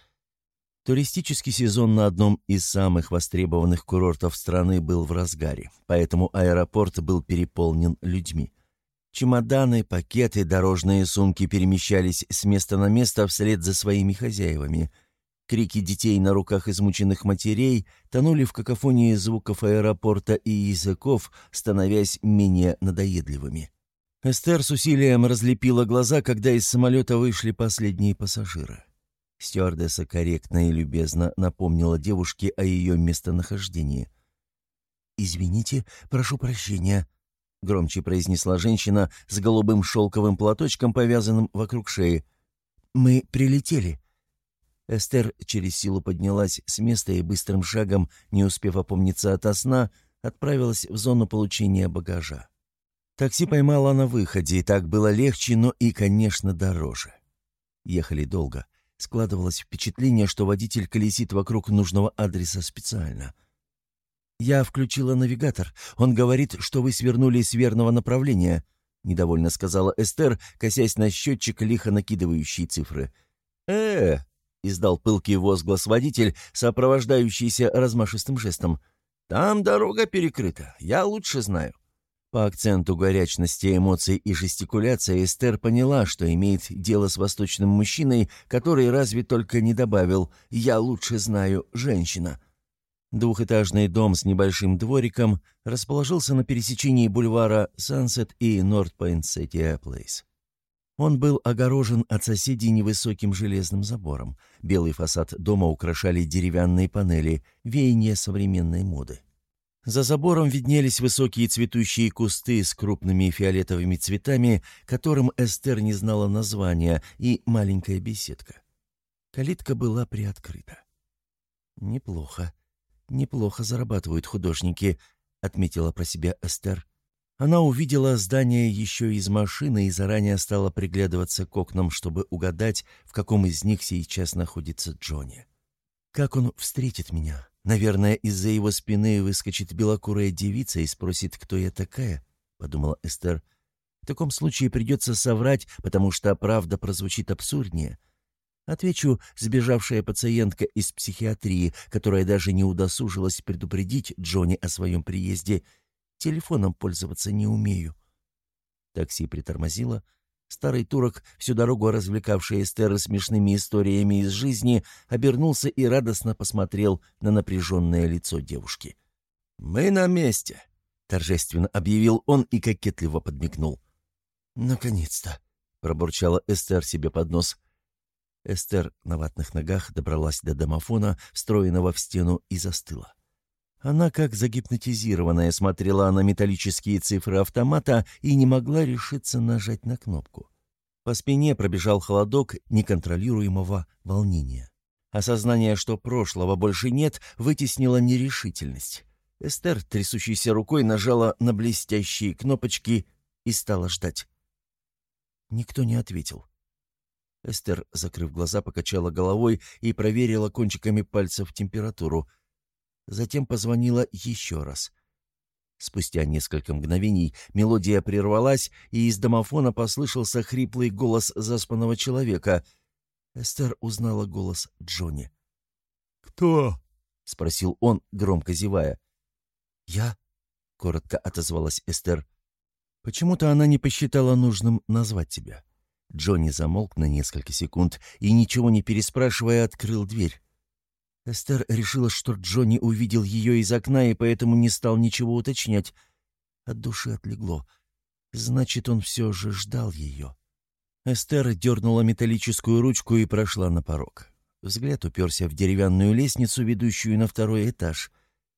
Туристический сезон на одном из самых востребованных курортов страны был в разгаре, поэтому аэропорт был переполнен людьми. Чемоданы, пакеты, дорожные сумки перемещались с места на место вслед за своими хозяевами. Крики детей на руках измученных матерей тонули в какофонии звуков аэропорта и языков, становясь менее надоедливыми. Эстер с усилием разлепила глаза, когда из самолета вышли последние пассажиры. Стюардесса корректно и любезно напомнила девушке о ее местонахождении. «Извините, прошу прощения», — громче произнесла женщина с голубым шелковым платочком, повязанным вокруг шеи. «Мы прилетели». Эстер через силу поднялась с места и быстрым шагом, не успев опомниться ото сна, отправилась в зону получения багажа. Такси поймала на выходе, и так было легче, но и, конечно, дороже. Ехали долго. Складывалось впечатление, что водитель колесит вокруг нужного адреса специально — «Я включила навигатор. Он говорит, что вы свернули с верного направления», — недовольно сказала Эстер, косясь на счетчик, лихо накидывающий цифры. э издал пылкий возглас водитель, сопровождающийся размашистым жестом. «Там дорога перекрыта. Я лучше знаю». По акценту горячности эмоций и жестикуляции Эстер поняла, что имеет дело с восточным мужчиной, который разве только не добавил «я лучше знаю женщина». Двухэтажный дом с небольшим двориком расположился на пересечении бульвара Сансет и Норт-Пойнсетия Плейс. Он был огорожен от соседей невысоким железным забором. Белый фасад дома украшали деревянные панели, веяние современной моды. За забором виднелись высокие цветущие кусты с крупными фиолетовыми цветами, которым Эстер не знала названия, и маленькая беседка. Калитка была приоткрыта. «Неплохо», «Неплохо зарабатывают художники», — отметила про себя Эстер. Она увидела здание еще из машины и заранее стала приглядываться к окнам, чтобы угадать, в каком из них сейчас находится Джонни. Как он встретит меня? Наверное, из-за его спины выскочит белокурая девица и спросит, кто я такая, — подумала Эстер. В таком случае придется соврать, потому что правда прозвучит абсурднее. Отвечу, сбежавшая пациентка из психиатрии, которая даже не удосужилась предупредить Джонни о своем приезде. Телефоном пользоваться не умею. Такси притормозило. Старый турок, всю дорогу развлекавший Эстера смешными историями из жизни, обернулся и радостно посмотрел на напряженное лицо девушки. «Мы на месте», — торжественно объявил он и кокетливо подмигнул. «Наконец-то», — пробурчала Эстер себе под нос. Эстер на ватных ногах добралась до домофона, встроенного в стену, и застыла. Она, как загипнотизированная, смотрела на металлические цифры автомата и не могла решиться нажать на кнопку. По спине пробежал холодок неконтролируемого волнения. Осознание, что прошлого больше нет, вытеснило нерешительность. Эстер, трясущейся рукой, нажала на блестящие кнопочки и стала ждать. Никто не ответил. Эстер, закрыв глаза, покачала головой и проверила кончиками пальцев температуру — затем позвонила еще раз. Спустя несколько мгновений мелодия прервалась, и из домофона послышался хриплый голос заспанного человека. Эстер узнала голос Джонни. «Кто?» — спросил он, громко зевая. «Я?» — коротко отозвалась Эстер. Почему-то она не посчитала нужным назвать тебя. Джонни замолк на несколько секунд и, ничего не переспрашивая, открыл дверь. Эстер решила, что Джонни увидел ее из окна и поэтому не стал ничего уточнять. От души отлегло. Значит, он все же ждал ее. Эстер дернула металлическую ручку и прошла на порог. Взгляд уперся в деревянную лестницу, ведущую на второй этаж.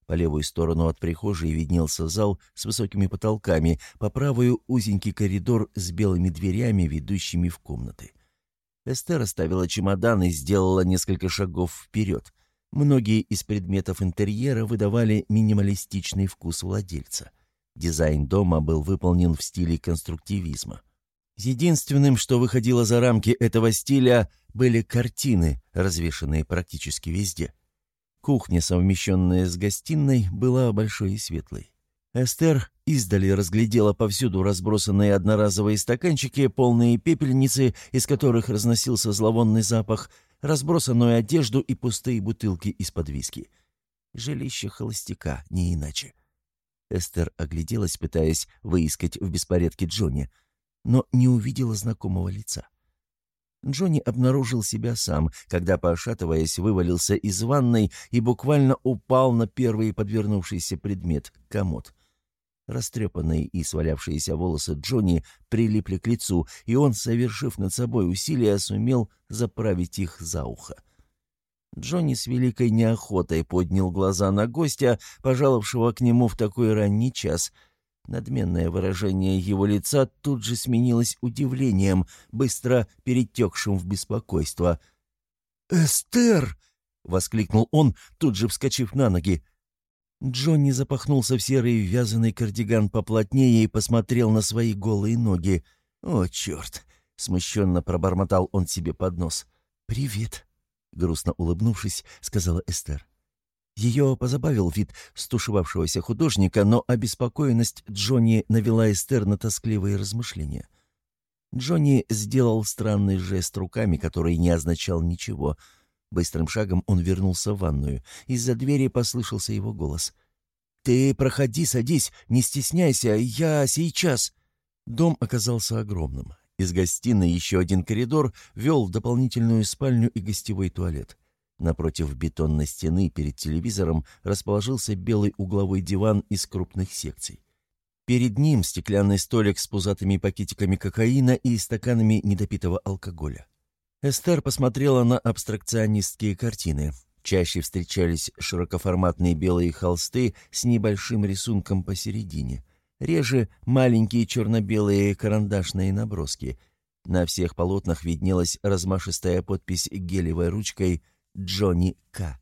По левую сторону от прихожей виднелся зал с высокими потолками, по правую — узенький коридор с белыми дверями, ведущими в комнаты. Эстер оставила чемодан и сделала несколько шагов вперед. Многие из предметов интерьера выдавали минималистичный вкус владельца. Дизайн дома был выполнен в стиле конструктивизма. Единственным, что выходило за рамки этого стиля, были картины, развешанные практически везде. Кухня, совмещенная с гостиной, была большой и светлой. Эстер издали разглядела повсюду разбросанные одноразовые стаканчики, полные пепельницы, из которых разносился зловонный запах, разбросанную одежду и пустые бутылки из-под виски. Жилище холостяка, не иначе. Эстер огляделась, пытаясь выискать в беспорядке Джонни, но не увидела знакомого лица. Джонни обнаружил себя сам, когда, пошатываясь, вывалился из ванной и буквально упал на первый подвернувшийся предмет — комод. Растрепанные и свалявшиеся волосы Джонни прилипли к лицу, и он, совершив над собой усилия, сумел заправить их за ухо. Джонни с великой неохотой поднял глаза на гостя, пожаловавшего к нему в такой ранний час. Надменное выражение его лица тут же сменилось удивлением, быстро перетекшим в беспокойство. «Эстер!» — воскликнул он, тут же вскочив на ноги. Джонни запахнулся в серый вязаный кардиган поплотнее и посмотрел на свои голые ноги. «О, черт!» — смущенно пробормотал он себе под нос. «Привет!» — грустно улыбнувшись, сказала Эстер. Ее позабавил вид стушевавшегося художника, но обеспокоенность Джонни навела Эстер на тоскливые размышления. Джонни сделал странный жест руками, который не означал ничего — Быстрым шагом он вернулся в ванную. Из-за двери послышался его голос. «Ты проходи, садись, не стесняйся, я сейчас». Дом оказался огромным. Из гостиной еще один коридор вел в дополнительную спальню и гостевой туалет. Напротив бетонной стены перед телевизором расположился белый угловой диван из крупных секций. Перед ним стеклянный столик с пузатыми пакетиками кокаина и стаканами недопитого алкоголя. Эстер посмотрела на абстракционистские картины. Чаще встречались широкоформатные белые холсты с небольшим рисунком посередине. Реже маленькие черно-белые карандашные наброски. На всех полотнах виднелась размашистая подпись гелевой ручкой «Джонни К».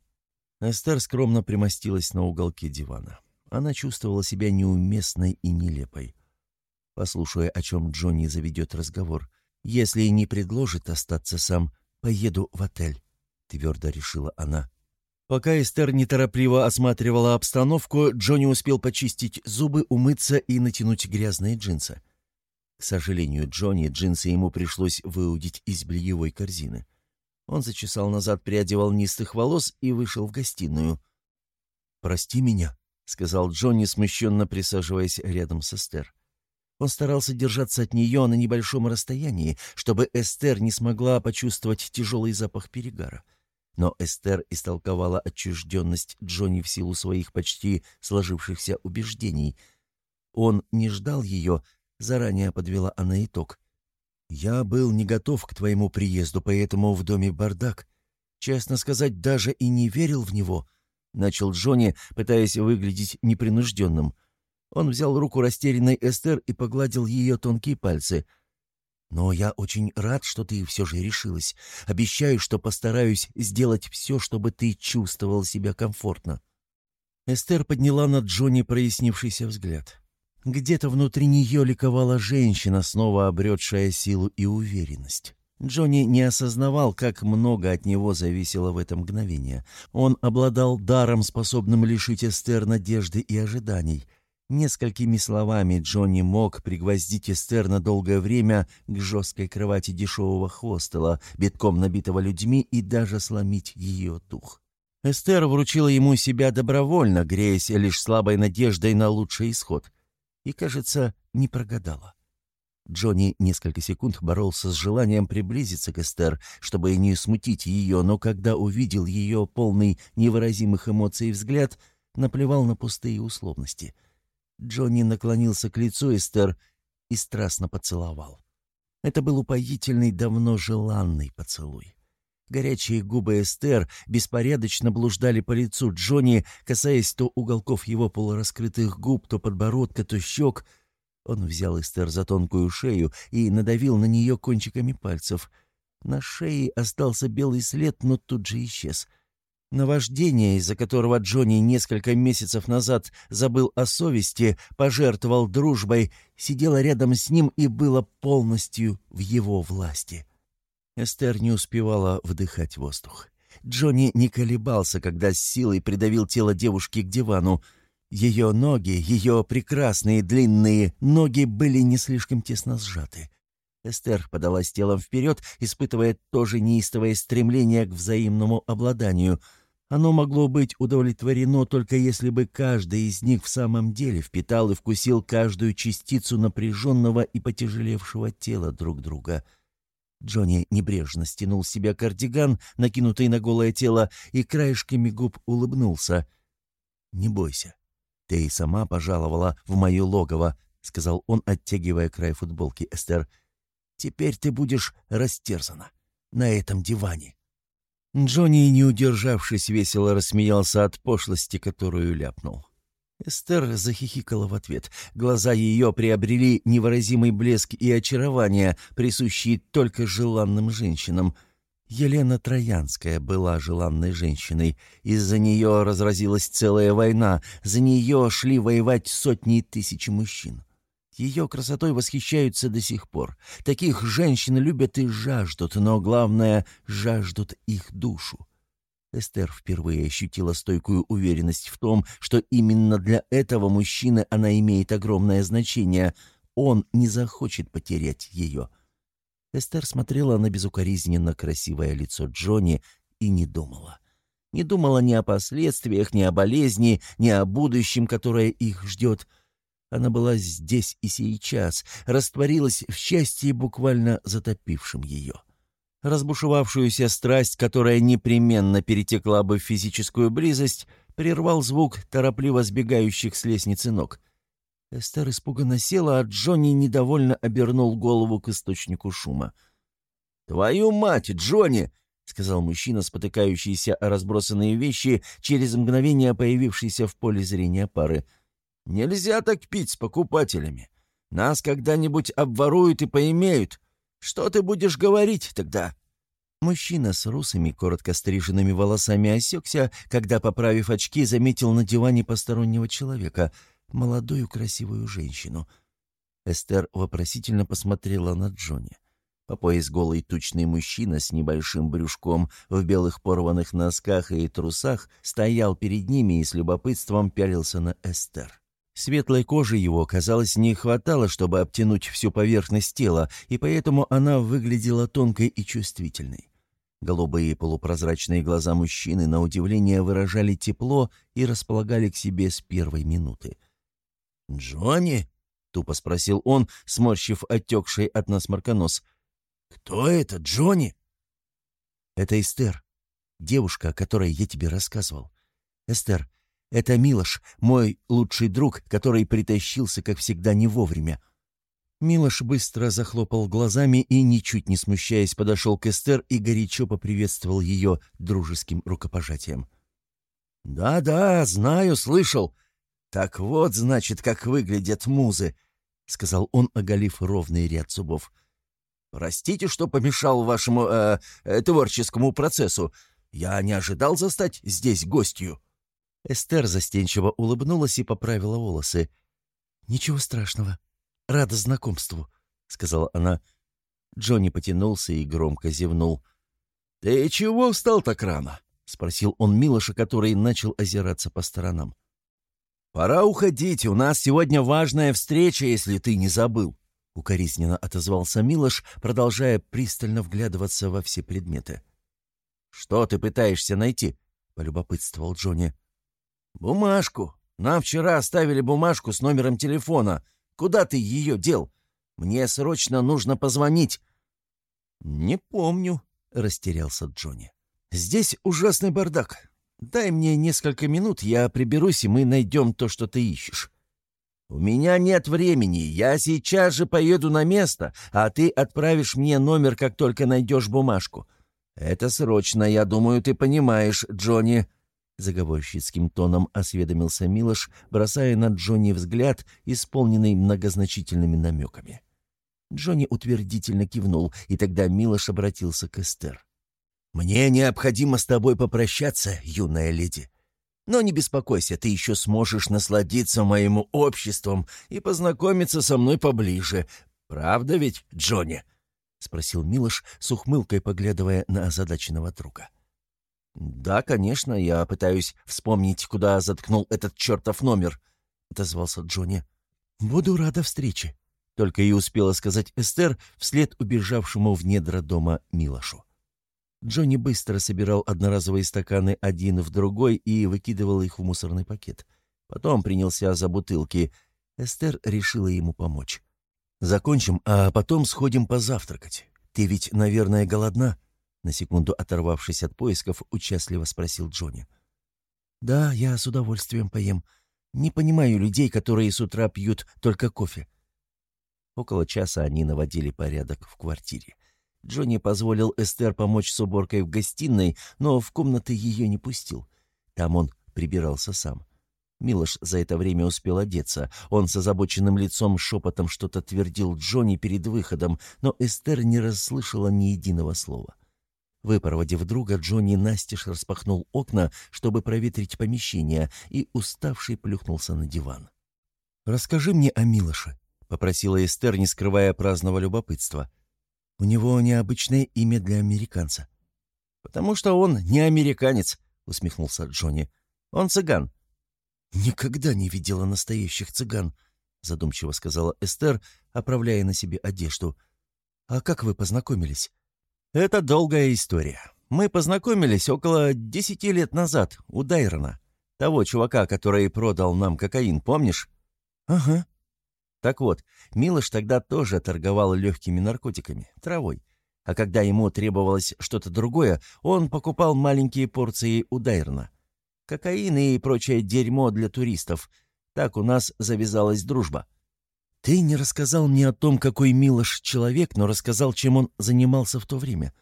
Эстер скромно примостилась на уголке дивана. Она чувствовала себя неуместной и нелепой. Послушая, о чем Джонни заведет разговор – «Если не предложит остаться сам, поеду в отель», — твердо решила она. Пока Эстер неторопливо осматривала обстановку, Джонни успел почистить зубы, умыться и натянуть грязные джинсы. К сожалению, Джонни джинсы ему пришлось выудить из бельевой корзины. Он зачесал назад пряди волнистых волос и вышел в гостиную. «Прости меня», — сказал Джонни, смущенно присаживаясь рядом с Эстер. Он старался держаться от нее на небольшом расстоянии, чтобы Эстер не смогла почувствовать тяжелый запах перегара. Но Эстер истолковала отчужденность Джонни в силу своих почти сложившихся убеждений. Он не ждал ее, заранее подвела она итог. «Я был не готов к твоему приезду, поэтому в доме бардак. Честно сказать, даже и не верил в него», — начал Джонни, пытаясь выглядеть непринужденным. Он взял руку растерянной Эстер и погладил ее тонкие пальцы — но я очень рад, что ты все же решилась. Обещаю, что постараюсь сделать все, чтобы ты чувствовал себя комфортно». Эстер подняла над Джонни прояснившийся взгляд. Где-то внутри нее ликовала женщина, снова обретшая силу и уверенность. Джонни не осознавал, как много от него зависело в это мгновение. Он обладал даром, способным лишить Эстер надежды и ожиданий — Несколькими словами Джонни мог пригвоздить Эстер на долгое время к жесткой кровати дешевого хостела, битком набитого людьми, и даже сломить ее дух. Эстер вручила ему себя добровольно, греясь лишь слабой надеждой на лучший исход. И, кажется, не прогадала. Джонни несколько секунд боролся с желанием приблизиться к Эстер, чтобы не смутить ее, но когда увидел ее полный невыразимых эмоций взгляд, наплевал на пустые условности — Джонни наклонился к лицу Эстер и страстно поцеловал. Это был упоительный, давно желанный поцелуй. Горячие губы Эстер беспорядочно блуждали по лицу Джонни, касаясь то уголков его полураскрытых губ, то подбородка, то щек. Он взял Эстер за тонкую шею и надавил на нее кончиками пальцев. На шее остался белый след, но тут же исчез — Наваждение, из-за которого Джонни несколько месяцев назад забыл о совести, пожертвовал дружбой, сидело рядом с ним и было полностью в его власти. Эстер не успевала вдыхать воздух. Джонни не колебался, когда с силой придавил тело девушки к дивану. Ее ноги, ее прекрасные длинные ноги были не слишком тесно сжаты. Эстер подалась телом вперед, испытывая тоже неистовое стремление к взаимному обладанию — оно могло быть удовлетворено только если бы каждый из них в самом деле впитал и вкусил каждую частицу напряженного и потяжелевшего тела друг друга. Джонни небрежно стянул с себя кардиган, накинутый на голое тело, и краешками губ улыбнулся. «Не бойся. Ты и сама пожаловала в мое логово», — сказал он, оттягивая край футболки Эстер. «Теперь ты будешь растерзана на этом диване». Джонни, не удержавшись, весело рассмеялся от пошлости, которую ляпнул. Эстер захихикала в ответ. Глаза ее приобрели невыразимый блеск и очарование, присущие только желанным женщинам. Елена Троянская была желанной женщиной. Из-за нее разразилась целая война. За нее шли воевать сотни и тысячи мужчин. Ее красотой восхищаются до сих пор. Таких женщин любят и жаждут, но главное — жаждут их душу. Эстер впервые ощутила стойкую уверенность в том, что именно для этого мужчины она имеет огромное значение. Он не захочет потерять ее. Эстер смотрела на безукоризненно красивое лицо Джонни и не думала. Не думала ни о последствиях, ни о болезни, ни о будущем, которое их ждет — она была здесь и сейчас, растворилась в счастье, буквально затопившем ее. Разбушевавшуюся страсть, которая непременно перетекла бы в физическую близость, прервал звук торопливо сбегающих с лестницы ног. Эстер испуганно села, а Джонни недовольно обернул голову к источнику шума. «Твою мать, Джонни!» — сказал мужчина, спотыкающийся о разбросанные вещи, через мгновение появившийся в поле зрения пары — Нельзя так пить с покупателями. Нас когда-нибудь обворуют и поимеют. Что ты будешь говорить тогда?» Мужчина с русыми, коротко стриженными волосами осекся, когда, поправив очки, заметил на диване постороннего человека, молодую красивую женщину. Эстер вопросительно посмотрела на Джонни. По пояс голый тучный мужчина с небольшим брюшком в белых порванных носках и трусах стоял перед ними и с любопытством пялился на Эстер. Светлой кожи его, казалось, не хватало, чтобы обтянуть всю поверхность тела, и поэтому она выглядела тонкой и чувствительной. Голубые полупрозрачные глаза мужчины, на удивление, выражали тепло и располагали к себе с первой минуты. «Джонни?» — тупо спросил он, сморщив отекший от насморка нос. «Кто это, Джонни?» «Это Эстер, девушка, о которой я тебе рассказывал. Эстер, это Милош, мой лучший друг, который притащился, как всегда, не вовремя». Милош быстро захлопал глазами и, ничуть не смущаясь, подошел к Эстер и горячо поприветствовал ее дружеским рукопожатием. «Да-да, знаю, слышал. Так вот, значит, как выглядят музы», — сказал он, оголив ровный ряд зубов. «Простите, что помешал вашему э, э, творческому процессу. Я не ожидал застать здесь гостью». Эстер застенчиво улыбнулась и поправила волосы. «Ничего страшного», рада знакомству», — сказала она. Джонни потянулся и громко зевнул. «Ты чего встал так рано?» — спросил он Милоша, который начал озираться по сторонам. «Пора уходить, у нас сегодня важная встреча, если ты не забыл», — укоризненно отозвался Милош, продолжая пристально вглядываться во все предметы. «Что ты пытаешься найти?» — полюбопытствовал Джонни. «Бумажку. Нам вчера оставили бумажку с номером телефона. Куда ты ее дел? Мне срочно нужно позвонить». «Не помню», — растерялся Джонни. «Здесь ужасный бардак. Дай мне несколько минут, я приберусь, и мы найдем то, что ты ищешь». «У меня нет времени. Я сейчас же поеду на место, а ты отправишь мне номер, как только найдешь бумажку. Это срочно, я думаю, ты понимаешь, Джонни». — заговорщицким тоном осведомился Милош, бросая на Джонни взгляд, исполненный многозначительными намеками. Джонни утвердительно кивнул, и тогда Милош обратился к Эстер. «Мне необходимо с тобой попрощаться, юная леди. Но не беспокойся, ты еще сможешь насладиться моим обществом и познакомиться со мной поближе. Правда ведь, Джонни?» — спросил Милош с ухмылкой, поглядывая на озадаченного друга. — «Да, конечно, я пытаюсь вспомнить, куда заткнул этот чертов номер», — отозвался Джонни. «Буду рада встрече», — только и успела сказать Эстер вслед убежавшему в недра дома Милошу. Джонни быстро собирал одноразовые стаканы один в другой и выкидывал их в мусорный пакет. Потом принялся за бутылки. Эстер решила ему помочь. «Закончим, а потом сходим позавтракать. Ты ведь, наверное, голодна?» На секунду оторвавшись от поисков, участливо спросил Джонни. «Да, я с удовольствием поем. Не понимаю людей, которые с утра пьют только кофе». Около часа они наводили порядок в квартире. Джонни позволил Эстер помочь с уборкой в гостиной, но в комнаты ее не пустил. Там он прибирался сам. Милош за это время успел одеться. Он с озабоченным лицом шепотом что-то твердил Джонни перед выходом, но Эстер не расслышала ни единого слова. Выпроводив друга, Джонни настежь распахнул окна, чтобы проветрить помещение, и уставший плюхнулся на диван. «Расскажи мне о Милоше», — попросила Эстер, не скрывая праздного любопытства. «У него необычное имя для американца». «Потому что он не американец», — усмехнулся Джонни. «Он цыган». «Никогда не видела настоящих цыган», — задумчиво сказала Эстер, оправляя на себе одежду. «А как вы познакомились?» Это долгая история. Мы познакомились около десяти лет назад у Дайрона. Того чувака, который продал нам кокаин, помнишь? Ага. Так вот, Милош тогда тоже торговал легкими наркотиками, травой. А когда ему требовалось что-то другое, он покупал маленькие порции у Дайрона. Кокаин и прочее дерьмо для туристов. Так у нас завязалась дружба. «Ты не рассказал мне о том, какой Милош человек, но рассказал, чем он занимался в то время.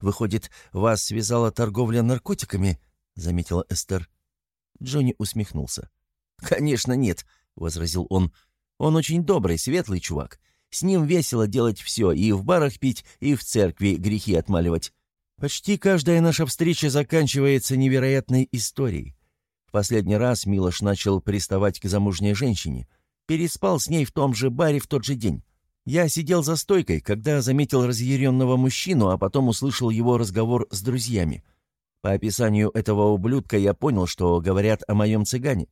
Выходит, вас связала торговля наркотиками?» — заметила Эстер. Джонни усмехнулся. «Конечно нет», — возразил он. «Он очень добрый, светлый чувак. С ним весело делать все, и в барах пить, и в церкви грехи отмаливать. Почти каждая наша встреча заканчивается невероятной историей. В последний раз Милош начал приставать к замужней женщине — Переспал с ней в том же баре в тот же день. Я сидел за стойкой, когда заметил разъяренного мужчину, а потом услышал его разговор с друзьями. По описанию этого ублюдка я понял, что говорят о моем цыгане.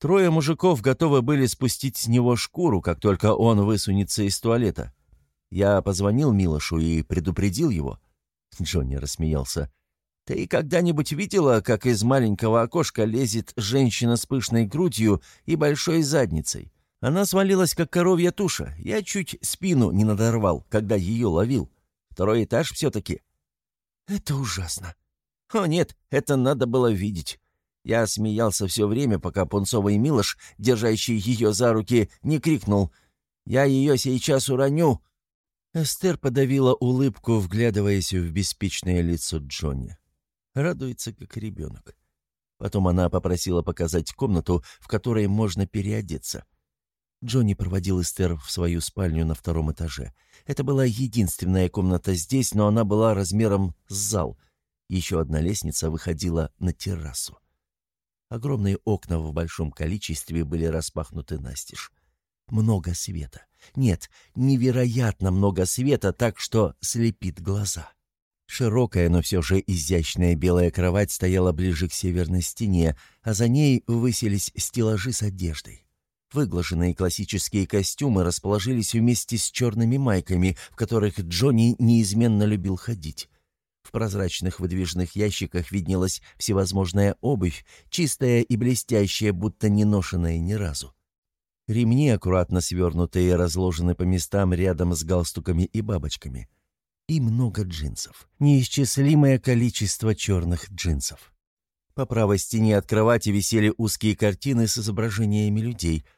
Трое мужиков готовы были спустить с него шкуру, как только он высунется из туалета. Я позвонил Милошу и предупредил его. Джонни рассмеялся. «Ты когда-нибудь видела, как из маленького окошка лезет женщина с пышной грудью и большой задницей? Она свалилась, как коровья туша. Я чуть спину не надорвал, когда ее ловил. Второй этаж все-таки». «Это ужасно». «О нет, это надо было видеть. Я смеялся все время, пока пунцовый Милош, держащий ее за руки, не крикнул «Я ее сейчас уроню!» Эстер подавила улыбку, вглядываясь в беспечное лицо Джонни. Радуется, как ребенок. Потом она попросила показать комнату, в которой можно переодеться. Джонни проводил Эстер в свою спальню на втором этаже. Это была единственная комната здесь, но она была размером с зал. Еще одна лестница выходила на террасу. Огромные окна в большом количестве были распахнуты настежь. Много света. Нет, невероятно много света, так что слепит глаза. Широкая, но все же изящная белая кровать стояла ближе к северной стене, а за ней высились стеллажи с одеждой. Выглаженные классические костюмы расположились вместе с черными майками, в которых Джонни неизменно любил ходить. В прозрачных выдвижных ящиках виднелась всевозможная обувь, чистая и блестящая, будто не ношенная ни разу. Ремни, аккуратно свернутые, разложены по местам рядом с галстуками и бабочками. И много джинсов. Неисчислимое количество черных джинсов. По правой стене от кровати висели узкие картины с изображениями людей —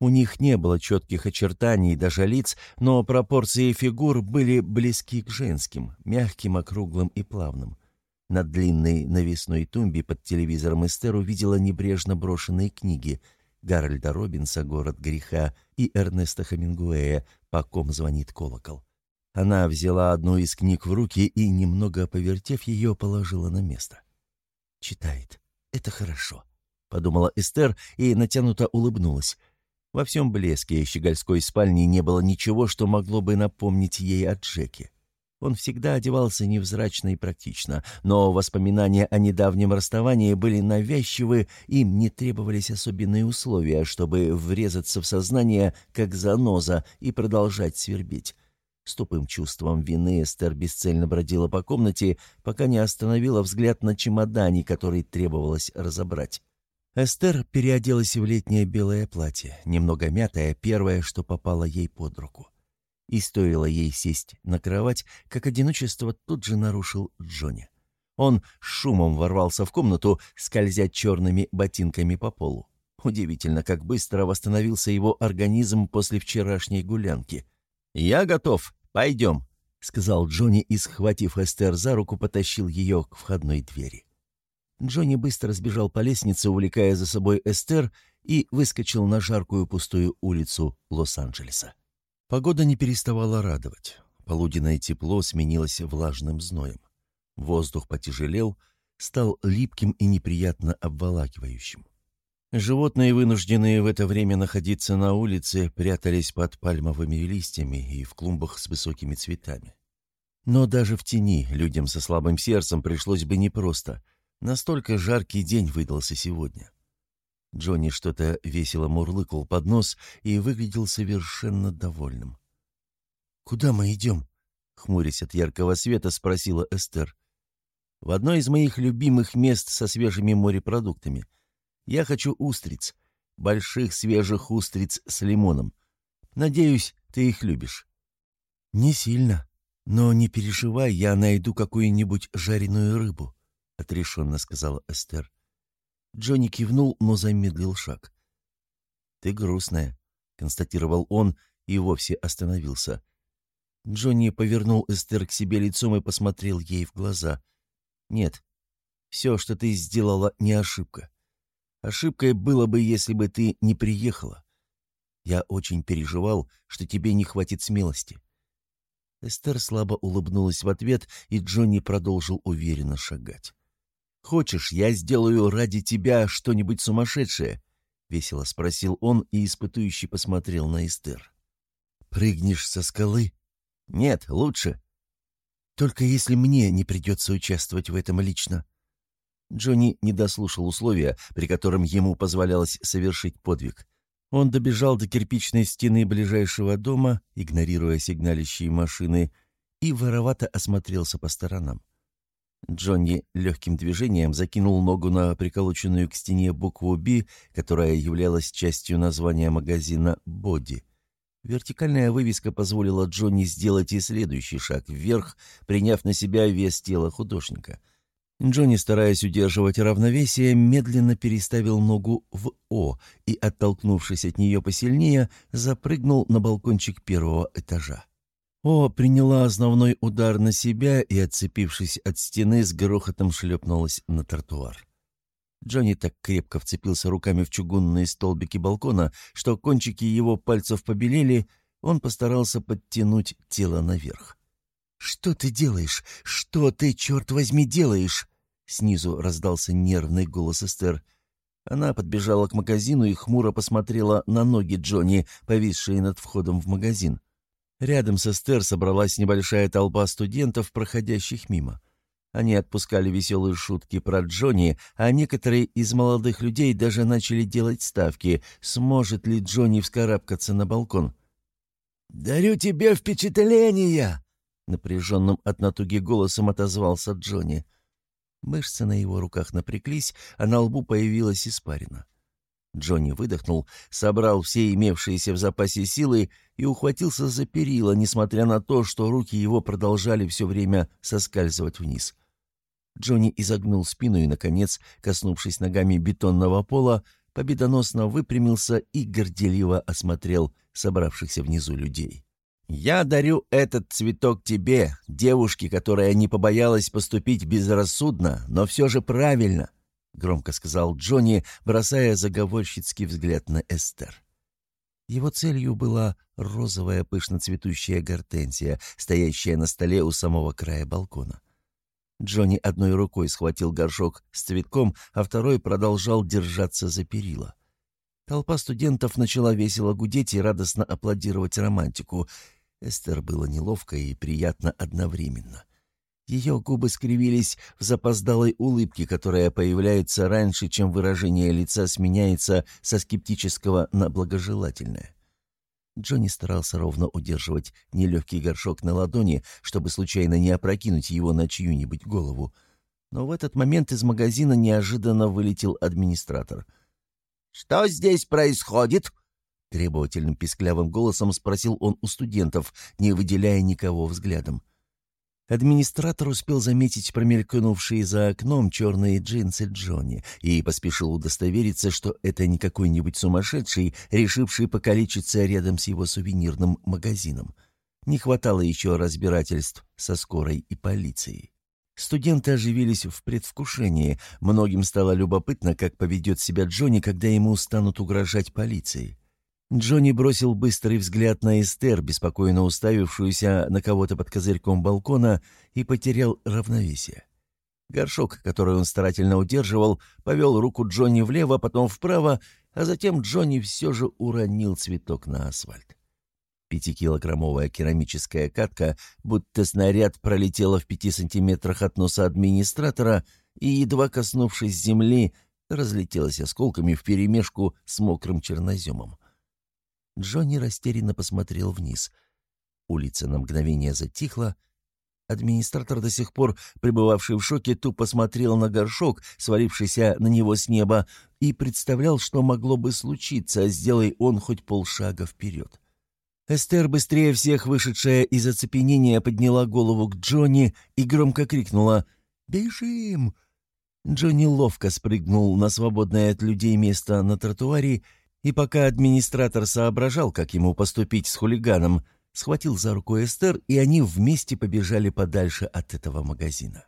у них не было четких очертаний, даже лиц, но пропорции фигур были близки к женским, мягким, округлым и плавным. На длинной навесной тумбе под телевизором Эстер увидела небрежно брошенные книги Гарольда Робинса «Город греха» и Эрнеста Хемингуэя «По ком звонит колокол». Она взяла одну из книг в руки и, немного повертев ее, положила на место. «Читает. Это хорошо», — подумала Эстер и натянуто улыбнулась. Во всем блеске щегольской спальни не было ничего, что могло бы напомнить ей о Джеке. Он всегда одевался невзрачно и практично, но воспоминания о недавнем расставании были навязчивы, им не требовались особенные условия, чтобы врезаться в сознание, как заноза, и продолжать свербить. С тупым чувством вины Эстер бесцельно бродила по комнате, пока не остановила взгляд на чемодане, который требовалось разобрать. Эстер переоделась в летнее белое платье, немного мятое, первое, что попало ей под руку. И стоило ей сесть на кровать, как одиночество тут же нарушил Джонни. Он шумом ворвался в комнату, скользя черными ботинками по полу. Удивительно, как быстро восстановился его организм после вчерашней гулянки. «Я готов. Пойдем», — сказал Джонни и, схватив Эстер за руку, потащил ее к входной двери. Джонни быстро сбежал по лестнице, увлекая за собой Эстер, и выскочил на жаркую пустую улицу Лос-Анджелеса. Погода не переставала радовать. Полуденное тепло сменилось влажным зноем. Воздух потяжелел, стал липким и неприятно обволакивающим. Животные, вынужденные в это время находиться на улице, прятались под пальмовыми листьями и в клумбах с высокими цветами. Но даже в тени людям со слабым сердцем пришлось бы непросто — Настолько жаркий день выдался сегодня. Джонни что-то весело мурлыкал под нос и выглядел совершенно довольным. «Куда мы идем?» — хмурясь от яркого света, спросила Эстер. «В одно из моих любимых мест со свежими морепродуктами. Я хочу устриц, больших свежих устриц с лимоном. Надеюсь, ты их любишь». «Не сильно, но не переживай, я найду какую-нибудь жареную рыбу», — отрешенно сказала Эстер. Джонни кивнул, но замедлил шаг. «Ты грустная», — констатировал он и вовсе остановился. Джонни повернул Эстер к себе лицом и посмотрел ей в глаза. «Нет, все, что ты сделала, не ошибка. Ошибкой было бы, если бы ты не приехала. Я очень переживал, что тебе не хватит смелости». Эстер слабо улыбнулась в ответ, и Джонни продолжил уверенно шагать. Хочешь, я сделаю ради тебя что-нибудь сумасшедшее?» — весело спросил он и испытующий посмотрел на Эстер. Прыгнешь со скалы? Нет, лучше. Только если мне не придется участвовать в этом лично. Джонни не дослушал условия, при котором ему позволялось совершить подвиг. Он добежал до кирпичной стены ближайшего дома, игнорируя сигналящие машины, и воровато осмотрелся по сторонам. Джонни легким движением закинул ногу на приколоченную к стене букву «Б», которая являлась частью названия магазина «Боди». Вертикальная вывеска позволила Джонни сделать и следующий шаг вверх, приняв на себя вес тела художника. Джонни, стараясь удерживать равновесие, медленно переставил ногу в «О» и, оттолкнувшись от нее посильнее, запрыгнул на балкончик первого этажа. О приняла основной удар на себя и, отцепившись от стены, с грохотом шлепнулась на тротуар. Джонни так крепко вцепился руками в чугунные столбики балкона, что кончики его пальцев побелели, он постарался подтянуть тело наверх. «Что ты делаешь? Что ты, черт возьми, делаешь?» Снизу раздался нервный голос Эстер. Она подбежала к магазину и хмуро посмотрела на ноги Джонни, повисшие над входом в магазин. Рядом с Эстер собралась небольшая толпа студентов, проходящих мимо. Они отпускали веселые шутки про Джонни, а некоторые из молодых людей даже начали делать ставки, сможет ли Джонни вскарабкаться на балкон. «Дарю тебе впечатления!» — напряженным от натуги голосом отозвался Джонни. Мышцы на его руках напряглись, а на лбу появилась испарина. Джонни выдохнул, собрал все имевшиеся в запасе силы и ухватился за перила, несмотря на то, что руки его продолжали все время соскальзывать вниз. Джонни изогнул спину и, наконец, коснувшись ногами бетонного пола, победоносно выпрямился и горделиво осмотрел собравшихся внизу людей. «Я дарю этот цветок тебе, девушке, которая не побоялась поступить безрассудно, но все же правильно», — громко сказал Джонни, бросая заговорщицкий взгляд на Эстер. Его целью была розовая пышно цветущая гортензия, стоящая на столе у самого края балкона. Джонни одной рукой схватил горшок с цветком, а второй продолжал держаться за перила. Толпа студентов начала весело гудеть и радостно аплодировать романтику. Эстер было неловко и приятно одновременно. Ее губы скривились в запоздалой улыбке, которая появляется раньше, чем выражение лица сменяется со скептического на благожелательное. Джонни старался ровно удерживать нелегкий горшок на ладони, чтобы случайно не опрокинуть его на чью-нибудь голову. Но в этот момент из магазина неожиданно вылетел администратор. «Что здесь происходит?» Требовательным писклявым голосом спросил он у студентов, не выделяя никого взглядом. Администратор успел заметить промелькнувшие за окном черные джинсы Джонни и поспешил удостовериться, что это не какой-нибудь сумасшедший, решивший покалечиться рядом с его сувенирным магазином. Не хватало еще разбирательств со скорой и полицией. Студенты оживились в предвкушении. Многим стало любопытно, как поведет себя Джонни, когда ему станут угрожать полиции. Джонни бросил быстрый взгляд на Эстер, беспокойно уставившуюся на кого-то под козырьком балкона, и потерял равновесие. Горшок, который он старательно удерживал, повел руку Джонни влево, потом вправо, а затем Джонни все же уронил цветок на асфальт. Пятикилограммовая керамическая катка, будто снаряд, пролетела в пяти сантиметрах от носа администратора и, едва коснувшись земли, разлетелась осколками вперемешку с мокрым черноземом. Джонни растерянно посмотрел вниз. Улица на мгновение затихла. Администратор, до сих пор пребывавший в шоке, тупо смотрел на горшок, свалившийся на него с неба, и представлял, что могло бы случиться, сделай он хоть полшага вперед. Эстер, быстрее всех вышедшая из оцепенения, подняла голову к Джонни и громко крикнула «Бежим!». Джонни ловко спрыгнул на свободное от людей место на тротуаре и пока администратор соображал, как ему поступить с хулиганом, схватил за руку Эстер, и они вместе побежали подальше от этого магазина.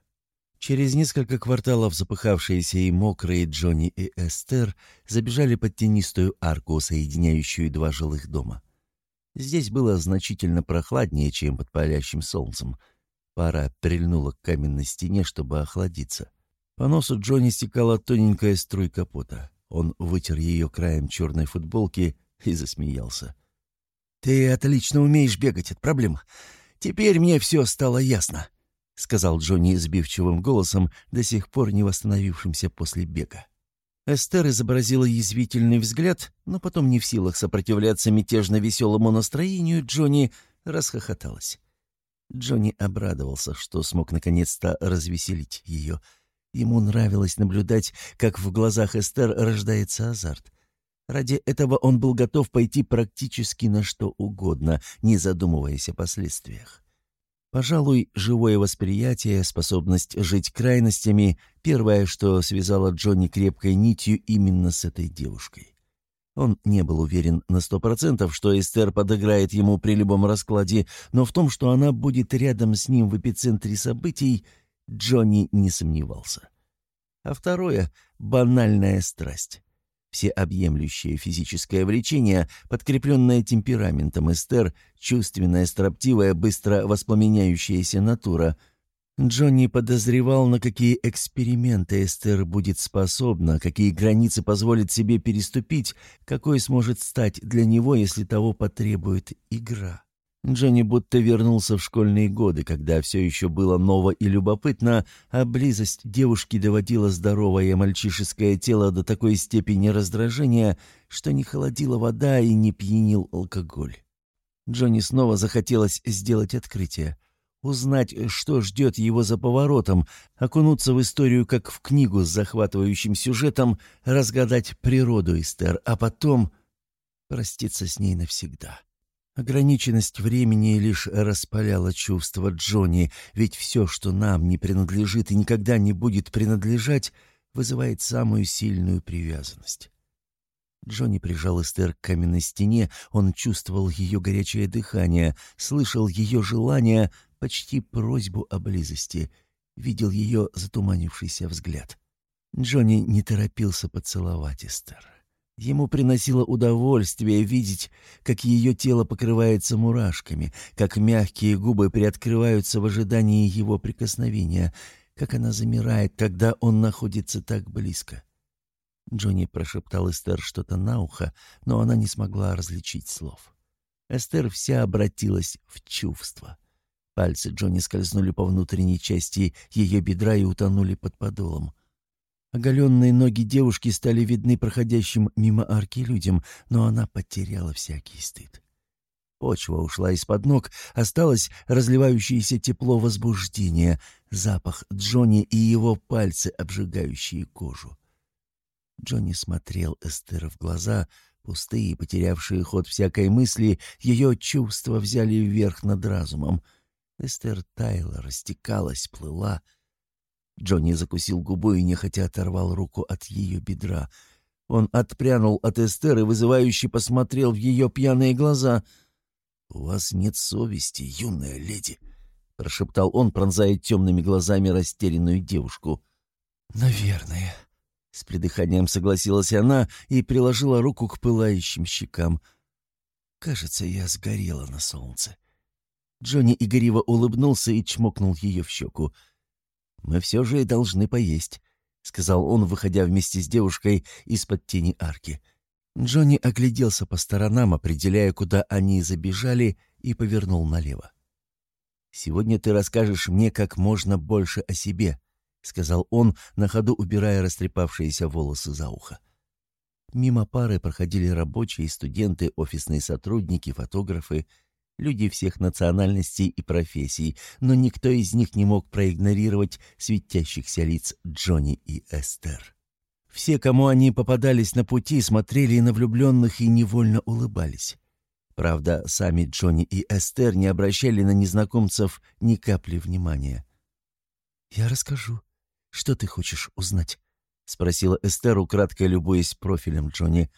Через несколько кварталов запыхавшиеся и мокрые Джонни и Эстер забежали под тенистую арку, соединяющую два жилых дома. Здесь было значительно прохладнее, чем под палящим солнцем. Пара прильнула к каменной стене, чтобы охладиться. По носу Джонни стекала тоненькая струйка пота. Он вытер ее краем черной футболки и засмеялся. «Ты отлично умеешь бегать от проблем. Теперь мне все стало ясно», — сказал Джонни сбивчивым голосом, до сих пор не восстановившимся после бега. Эстер изобразила язвительный взгляд, но потом не в силах сопротивляться мятежно-веселому настроению, Джонни расхохоталась. Джонни обрадовался, что смог наконец-то развеселить ее. Ему нравилось наблюдать, как в глазах Эстер рождается азарт. Ради этого он был готов пойти практически на что угодно, не задумываясь о последствиях. Пожалуй, живое восприятие, способность жить крайностями — первое, что связало Джонни крепкой нитью именно с этой девушкой. Он не был уверен на сто процентов, что Эстер подыграет ему при любом раскладе, но в том, что она будет рядом с ним в эпицентре событий, Джонни не сомневался. А второе — банальная страсть. Всеобъемлющее физическое влечение, подкрепленное темпераментом Эстер, чувственная, строптивая, быстро воспламеняющаяся натура. Джонни подозревал, на какие эксперименты Эстер будет способна, какие границы позволит себе переступить, какой сможет стать для него, если того потребует игра. Джонни будто вернулся в школьные годы, когда все еще было ново и любопытно, а близость девушки доводила здоровое мальчишеское тело до такой степени раздражения, что не холодила вода и не пьянил алкоголь. Джонни снова захотелось сделать открытие. Узнать, что ждет его за поворотом, окунуться в историю, как в книгу с захватывающим сюжетом, разгадать природу Эстер, а потом проститься с ней навсегда. Ограниченность времени лишь распаляла чувства Джонни, ведь все, что нам не принадлежит и никогда не будет принадлежать, вызывает самую сильную привязанность. Джонни прижал Эстер к каменной стене, он чувствовал ее горячее дыхание, слышал ее желание, почти просьбу о близости, видел ее затуманившийся взгляд. Джонни не торопился поцеловать Эстер. Ему приносило удовольствие видеть, как ее тело покрывается мурашками, как мягкие губы приоткрываются в ожидании его прикосновения, как она замирает, когда он находится так близко. Джонни прошептал Эстер что-то на ухо, но она не смогла различить слов. Эстер вся обратилась в чувство. Пальцы Джонни скользнули по внутренней части ее бедра и утонули под подолом. Оголенные ноги девушки стали видны проходящим мимо арки людям, но она потеряла всякий стыд. Почва ушла из-под ног, осталось разливающееся тепло возбуждения, запах Джонни и его пальцы, обжигающие кожу. Джонни смотрел Эстер в глаза, пустые, потерявшие ход всякой мысли, ее чувства взяли вверх над разумом. Эстер таяла, растекалась, плыла — Джонни закусил губу и нехотя оторвал руку от ее бедра. Он отпрянул от Эстер и вызывающе посмотрел в ее пьяные глаза. «У вас нет совести, юная леди», — прошептал он, пронзая темными глазами растерянную девушку. «Наверное», — с придыханием согласилась она и приложила руку к пылающим щекам. «Кажется, я сгорела на солнце». Джонни игриво улыбнулся и чмокнул ее в щеку. «Мы все же и должны поесть», — сказал он, выходя вместе с девушкой из-под тени арки. Джонни огляделся по сторонам, определяя, куда они забежали, и повернул налево. «Сегодня ты расскажешь мне как можно больше о себе», — сказал он, на ходу убирая растрепавшиеся волосы за ухо. Мимо пары проходили рабочие, студенты, офисные сотрудники, фотографы — люди всех национальностей и профессий, но никто из них не мог проигнорировать светящихся лиц Джонни и Эстер. Все, кому они попадались на пути, смотрели на влюбленных и невольно улыбались. Правда, сами Джонни и Эстер не обращали на незнакомцев ни капли внимания. «Я расскажу. Что ты хочешь узнать?» — спросила Эстер, украдкой любуясь профилем Джонни.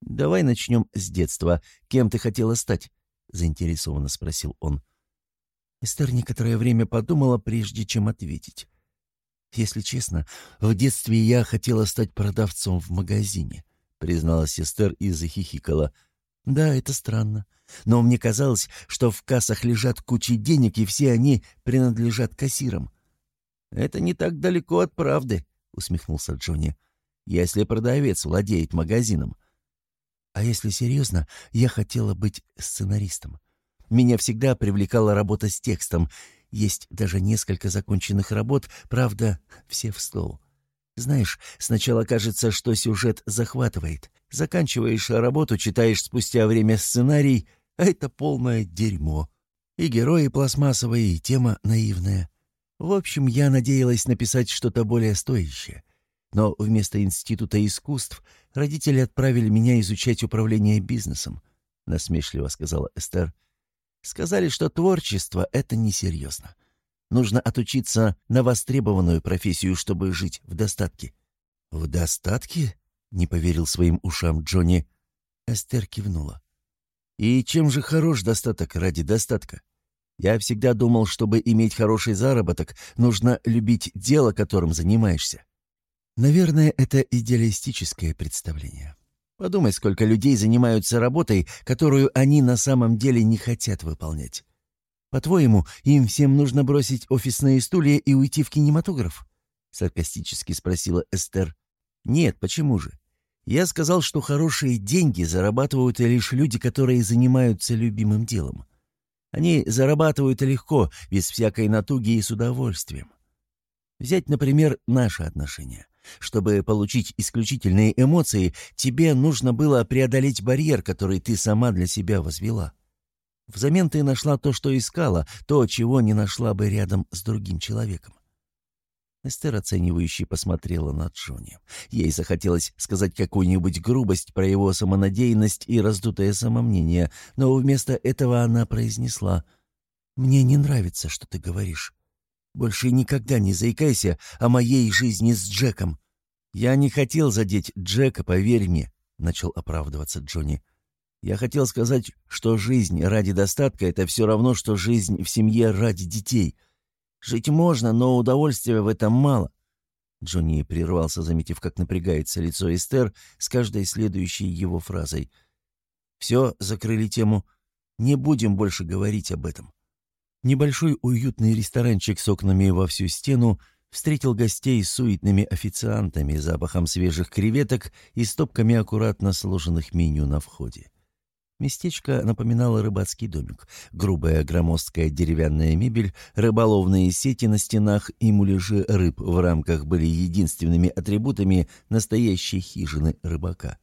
«Давай начнем с детства. Кем ты хотела стать?» — заинтересованно спросил он. Эстер некоторое время подумала, прежде чем ответить. «Если честно, в детстве я хотела стать продавцом в магазине», — призналась Эстер и захихикала. «Да, это странно. Но мне казалось, что в кассах лежат кучи денег, и все они принадлежат кассирам». «Это не так далеко от правды», — усмехнулся Джонни. «Если продавец владеет магазином, А если серьезно, я хотела быть сценаристом. Меня всегда привлекала работа с текстом. Есть даже несколько законченных работ, правда, все в стол. Знаешь, сначала кажется, что сюжет захватывает. Заканчиваешь работу, читаешь спустя время сценарий, а это полное дерьмо. И герои пластмассовые, и тема наивная. В общем, я надеялась написать что-то более стоящее. Но вместо Института искусств родители отправили меня изучать управление бизнесом, — насмешливо сказала Эстер. Сказали, что творчество — это несерьезно. Нужно отучиться на востребованную профессию, чтобы жить в достатке». «В достатке?» — не поверил своим ушам Джонни. Эстер кивнула. «И чем же хорош достаток ради достатка? Я всегда думал, чтобы иметь хороший заработок, нужно любить дело, которым занимаешься. Наверное, это идеалистическое представление. Подумай, сколько людей занимаются работой, которую они на самом деле не хотят выполнять. По-твоему, им всем нужно бросить офисные стулья и уйти в кинематограф?» — саркастически спросила Эстер. «Нет, почему же? Я сказал, что хорошие деньги зарабатывают лишь люди, которые занимаются любимым делом. Они зарабатывают легко, без всякой натуги и с удовольствием. Взять, например, наши отношения. Чтобы получить исключительные эмоции, тебе нужно было преодолеть барьер, который ты сама для себя возвела. Взамен ты нашла то, что искала, то, чего не нашла бы рядом с другим человеком. Эстер оценивающе посмотрела на Джонни. Ей захотелось сказать какую-нибудь грубость про его самонадеянность и раздутое самомнение, но вместо этого она произнесла «Мне не нравится, что ты говоришь. Больше никогда не заикайся о моей жизни с Джеком». «Я не хотел задеть Джека, поверь мне», — начал оправдываться Джонни. Я хотел сказать, что жизнь ради достатка — это все равно, что жизнь в семье ради детей. Жить можно, но удовольствия в этом мало. Джонни прервался, заметив, как напрягается лицо Эстер с каждой следующей его фразой. «Все, закрыли тему. Не будем больше говорить об этом». Небольшой уютный ресторанчик с окнами во всю стену встретил гостей с суетными официантами, запахом свежих креветок и стопками аккуратно сложенных меню на входе. Местечко напоминало рыбацкий домик. Грубая громоздкая деревянная мебель, рыболовные сети на стенах и муляжи рыб в рамках были единственными атрибутами настоящей хижины рыбака.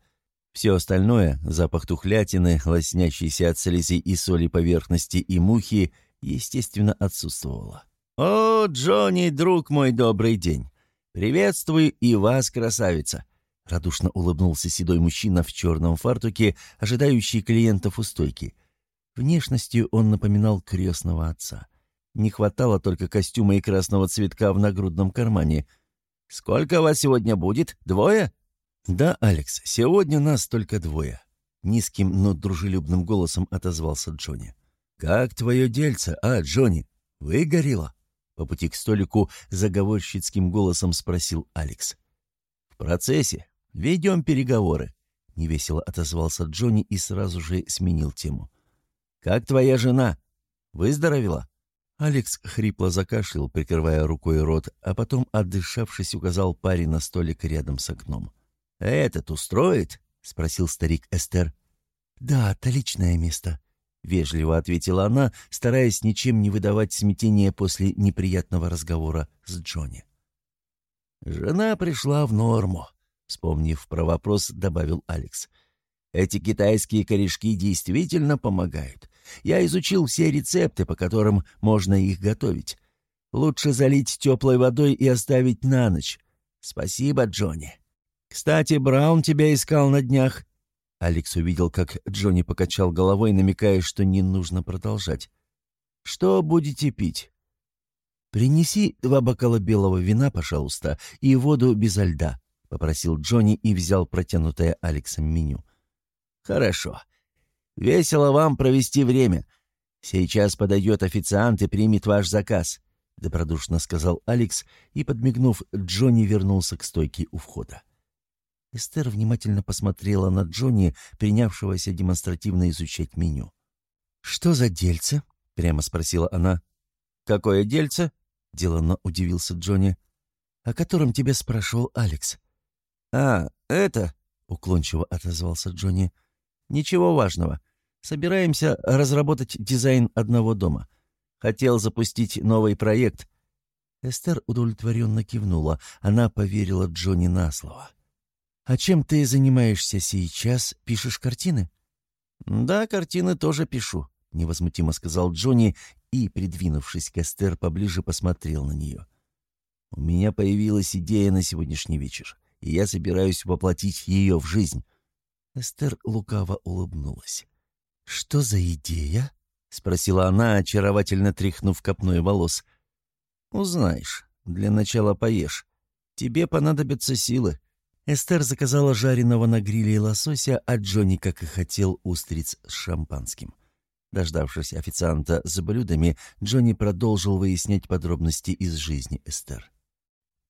Все остальное — запах тухлятины, лоснящейся от слизи и соли поверхности и мухи — естественно, отсутствовало. «О, Джонни, друг мой, добрый день! Приветствую и вас, красавица! Радушно улыбнулся седой мужчина в черном фартуке, ожидающий клиентов у стойки. Внешностью он напоминал крестного отца. Не хватало только костюма и красного цветка в нагрудном кармане. «Сколько вас сегодня будет? Двое?» «Да, Алекс, сегодня нас только двое», — низким, но дружелюбным голосом отозвался Джонни. «Как твое дельце, а, Джонни? Выгорело?» По пути к столику заговорщицким голосом спросил Алекс. «В процессе. «Ведем переговоры», — невесело отозвался Джонни и сразу же сменил тему. «Как твоя жена? Выздоровела?» Алекс хрипло закашлял, прикрывая рукой рот, а потом, отдышавшись, указал паре на столик рядом с окном. «Этот устроит?» — спросил старик Эстер. «Да, отличное место», — вежливо ответила она, стараясь ничем не выдавать смятения после неприятного разговора с Джонни. Жена пришла в норму. Вспомнив про вопрос, добавил Алекс. «Эти китайские корешки действительно помогают. Я изучил все рецепты, по которым можно их готовить. Лучше залить теплой водой и оставить на ночь. Спасибо, Джонни. Кстати, Браун тебя искал на днях». Алекс увидел, как Джонни покачал головой, намекая, что не нужно продолжать. «Что будете пить?» «Принеси два бокала белого вина, пожалуйста, и воду без льда», — попросил Джонни и взял протянутое Алексом меню. «Хорошо. Весело вам провести время. Сейчас подойдет официант и примет ваш заказ», — добродушно сказал Алекс и, подмигнув, Джонни вернулся к стойке у входа. Эстер внимательно посмотрела на Джонни, принявшегося демонстративно изучать меню. «Что за дельце?» — прямо спросила она. «Какое дельце?» — деланно удивился Джонни. «О котором тебе спрашивал Алекс». «А, это...» — уклончиво отозвался Джонни. Ничего важного. Собираемся разработать дизайн одного дома. Хотел запустить новый проект». Эстер удовлетворенно кивнула. Она поверила Джонни на слово. «А чем ты занимаешься сейчас? Пишешь картины?» «Да, картины тоже пишу», — невозмутимо сказал Джонни и, придвинувшись к Эстер, поближе посмотрел на нее. «У меня появилась идея на сегодняшний вечер, и я собираюсь воплотить ее в жизнь». Эстер лукаво улыбнулась. «Что за идея?» — спросила она, очаровательно тряхнув копной волос. «Узнаешь. Для начала поешь. Тебе понадобятся силы». Эстер заказала жареного на гриле лосося, а Джонни, как и хотел, устриц с шампанским. Дождавшись официанта с блюдами, Джонни продолжил выяснять подробности из жизни Эстер.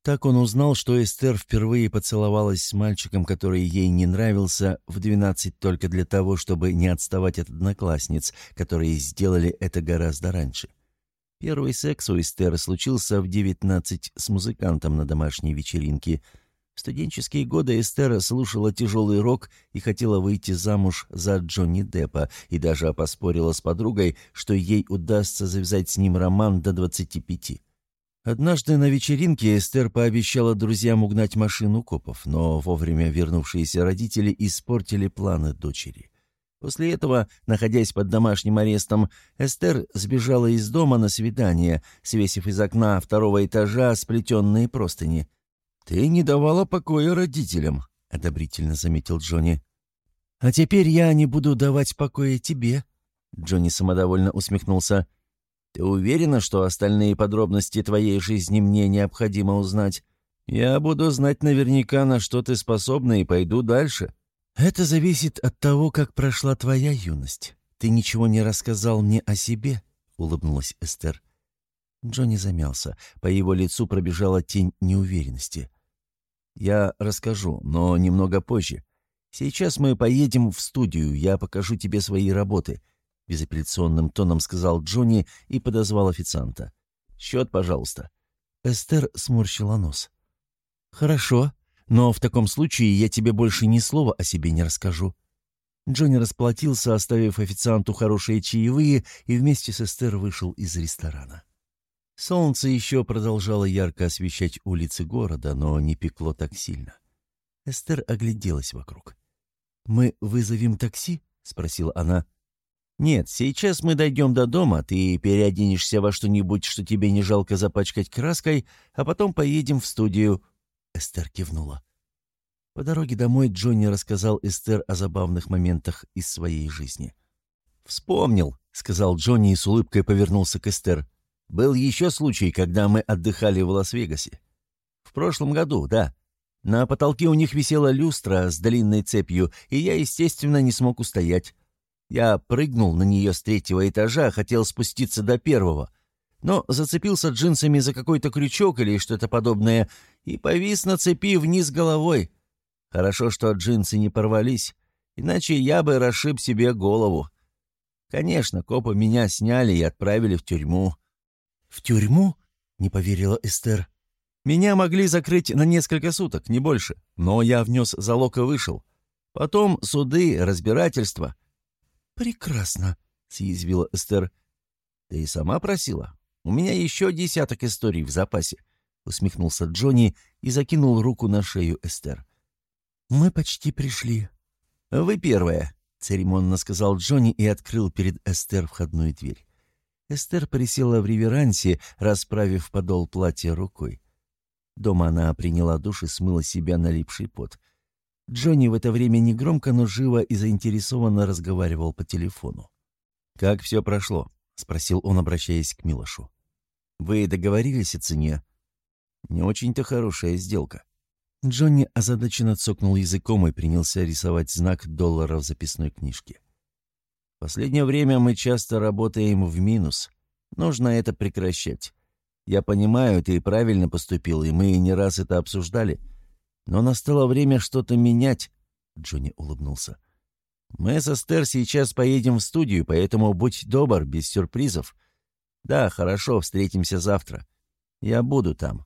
Так он узнал, что Эстер впервые поцеловалась с мальчиком, который ей не нравился, в 12 только для того, чтобы не отставать от одноклассниц, которые сделали это гораздо раньше. Первый секс у Эстер случился в 19 с музыкантом на домашней вечеринке. Студенческие годы Эстер слушала тяжелый рок и хотела выйти замуж за Джонни Деппа, и даже поспорила с подругой, что ей удастся завязать с ним роман до 25. Однажды на вечеринке Эстер пообещала друзьям угнать машину копов, но вовремя вернувшиеся родители испортили планы дочери. После этого, находясь под домашним арестом, Эстер сбежала из дома на свидание, свесив из окна второго этажа сплетенные простыни. «Ты не давала покоя родителям», — одобрительно заметил Джонни. «А теперь я не буду давать покоя тебе», — Джонни самодовольно усмехнулся. Ты уверена, что остальные подробности твоей жизни мне необходимо узнать? Я буду знать наверняка, на что ты способна, и пойду дальше. Это зависит от того, как прошла твоя юность. Ты ничего не рассказал мне о себе, улыбнулась Эстер. Джонни замялся. По его лицу пробежала тень неуверенности. «Я расскажу, но немного позже. Сейчас мы поедем в студию, я покажу тебе свои работы безапелляционным тоном сказал Джонни и подозвал официанта. «Счет, пожалуйста». Эстер сморщила нос. «Хорошо, но в таком случае я тебе больше ни слова о себе не расскажу». Джонни расплатился, оставив официанту хорошие чаевые, и вместе с Эстер вышел из ресторана. Солнце еще продолжало ярко освещать улицы города, но не пекло так сильно. Эстер огляделась вокруг. «Мы вызовем такси?» — спросила она. «Нет, сейчас мы дойдем до дома, ты переоденешься во что-нибудь, что тебе не жалко запачкать краской, а потом поедем в студию». Эстер кивнула. По дороге домой Джонни рассказал Эстер о забавных моментах из своей жизни. «Вспомнил», — сказал Джонни и с улыбкой повернулся к Эстер. «Был еще случай, когда мы отдыхали в Лас-Вегасе. В прошлом году, да. На потолке у них висела люстра с длинной цепью, и я, естественно, не смог устоять. Я прыгнул на нее с третьего этажа, хотел спуститься до первого, но зацепился джинсами за какой-то крючок или что-то подобное и повис на цепи вниз головой. Хорошо, что джинсы не порвались, иначе я бы расшиб себе голову. Конечно, копы меня сняли и отправили в тюрьму. «В тюрьму?» — не поверила Эстер. «Меня могли закрыть на несколько суток, не больше, но я внес залог и вышел. Потом суды, разбирательства. «Прекрасно», — съязвила Эстер. «Ты и сама просила. У меня еще десяток историй в запасе», — усмехнулся Джонни и закинул руку на шею Эстер. «Мы почти пришли». «Вы первая», — церемонно сказал Джонни и открыл перед Эстер входную дверь. Эстер присела в реверансе, расправив подол платья рукой. Дома она приняла душ и смыла себя налипший пот. Джонни в это время негромко, но живо и заинтересованно разговаривал по телефону. «Как все прошло?» — спросил он, обращаясь к Милошу. «Вы договорились о цене?» «Не очень-то хорошая сделка». Джонни озадаченно цокнул языком и принялся рисовать знак доллара в записной книжке. «В последнее время мы часто работаем в минус. Нужно это прекращать. Я понимаю, ты правильно поступил, и мы не раз это обсуждали». Но настало время что-то менять. Джонни улыбнулся. Мы с Эстер сейчас поедем в студию, поэтому будь добр, без сюрпризов. Да, хорошо, встретимся завтра. Я буду там.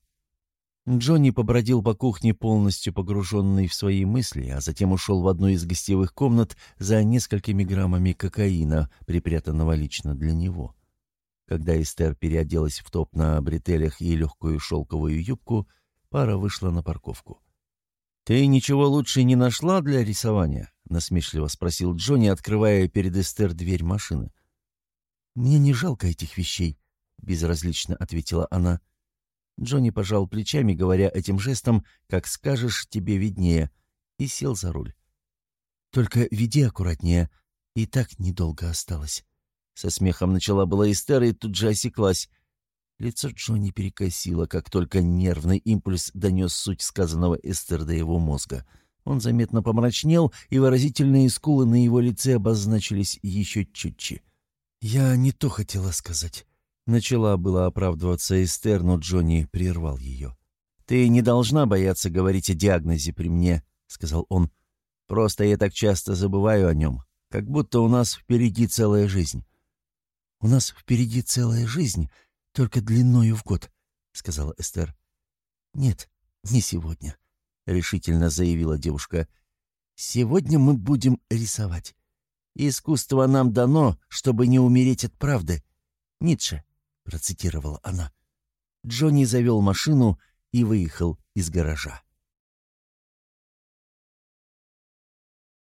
Джонни побродил по кухне, полностью погруженный в свои мысли, а затем ушел в одну из гостевых комнат за несколькими граммами кокаина, припрятанного лично для него. Когда Эстер переоделась в топ на бретелях и легкую шелковую юбку, пара вышла на парковку. «Ты ничего лучше не нашла для рисования?» — насмешливо спросил Джонни, открывая перед Эстер дверь машины. «Мне не жалко этих вещей», — безразлично ответила она. — Джонни пожал плечами, говоря этим жестом, как скажешь, тебе виднее, и сел за руль. «Только веди аккуратнее, и так недолго осталось». Со смехом начала была Эстер и тут же осеклась. Лицо Джонни перекосило, как только нервный импульс донес суть сказанного Эстер до его мозга. Он заметно помрачнел, и выразительные скулы на его лице обозначились еще чутче. «Я не то хотела сказать. Начала было оправдываться Эстер, но Джонни прервал ее. «Ты не должна бояться говорить о диагнозе при мне», — сказал он. «Просто я так часто забываю о нем, как будто у нас впереди целая жизнь». «У нас впереди целая жизнь, только длиною в год», — сказала Эстер. «Нет, не сегодня», — решительно заявила девушка. «Сегодня мы будем рисовать. Искусство нам дано, чтобы не умереть от правды. Ницше». — процитировала она. Джонни завел машину и выехал из гаража.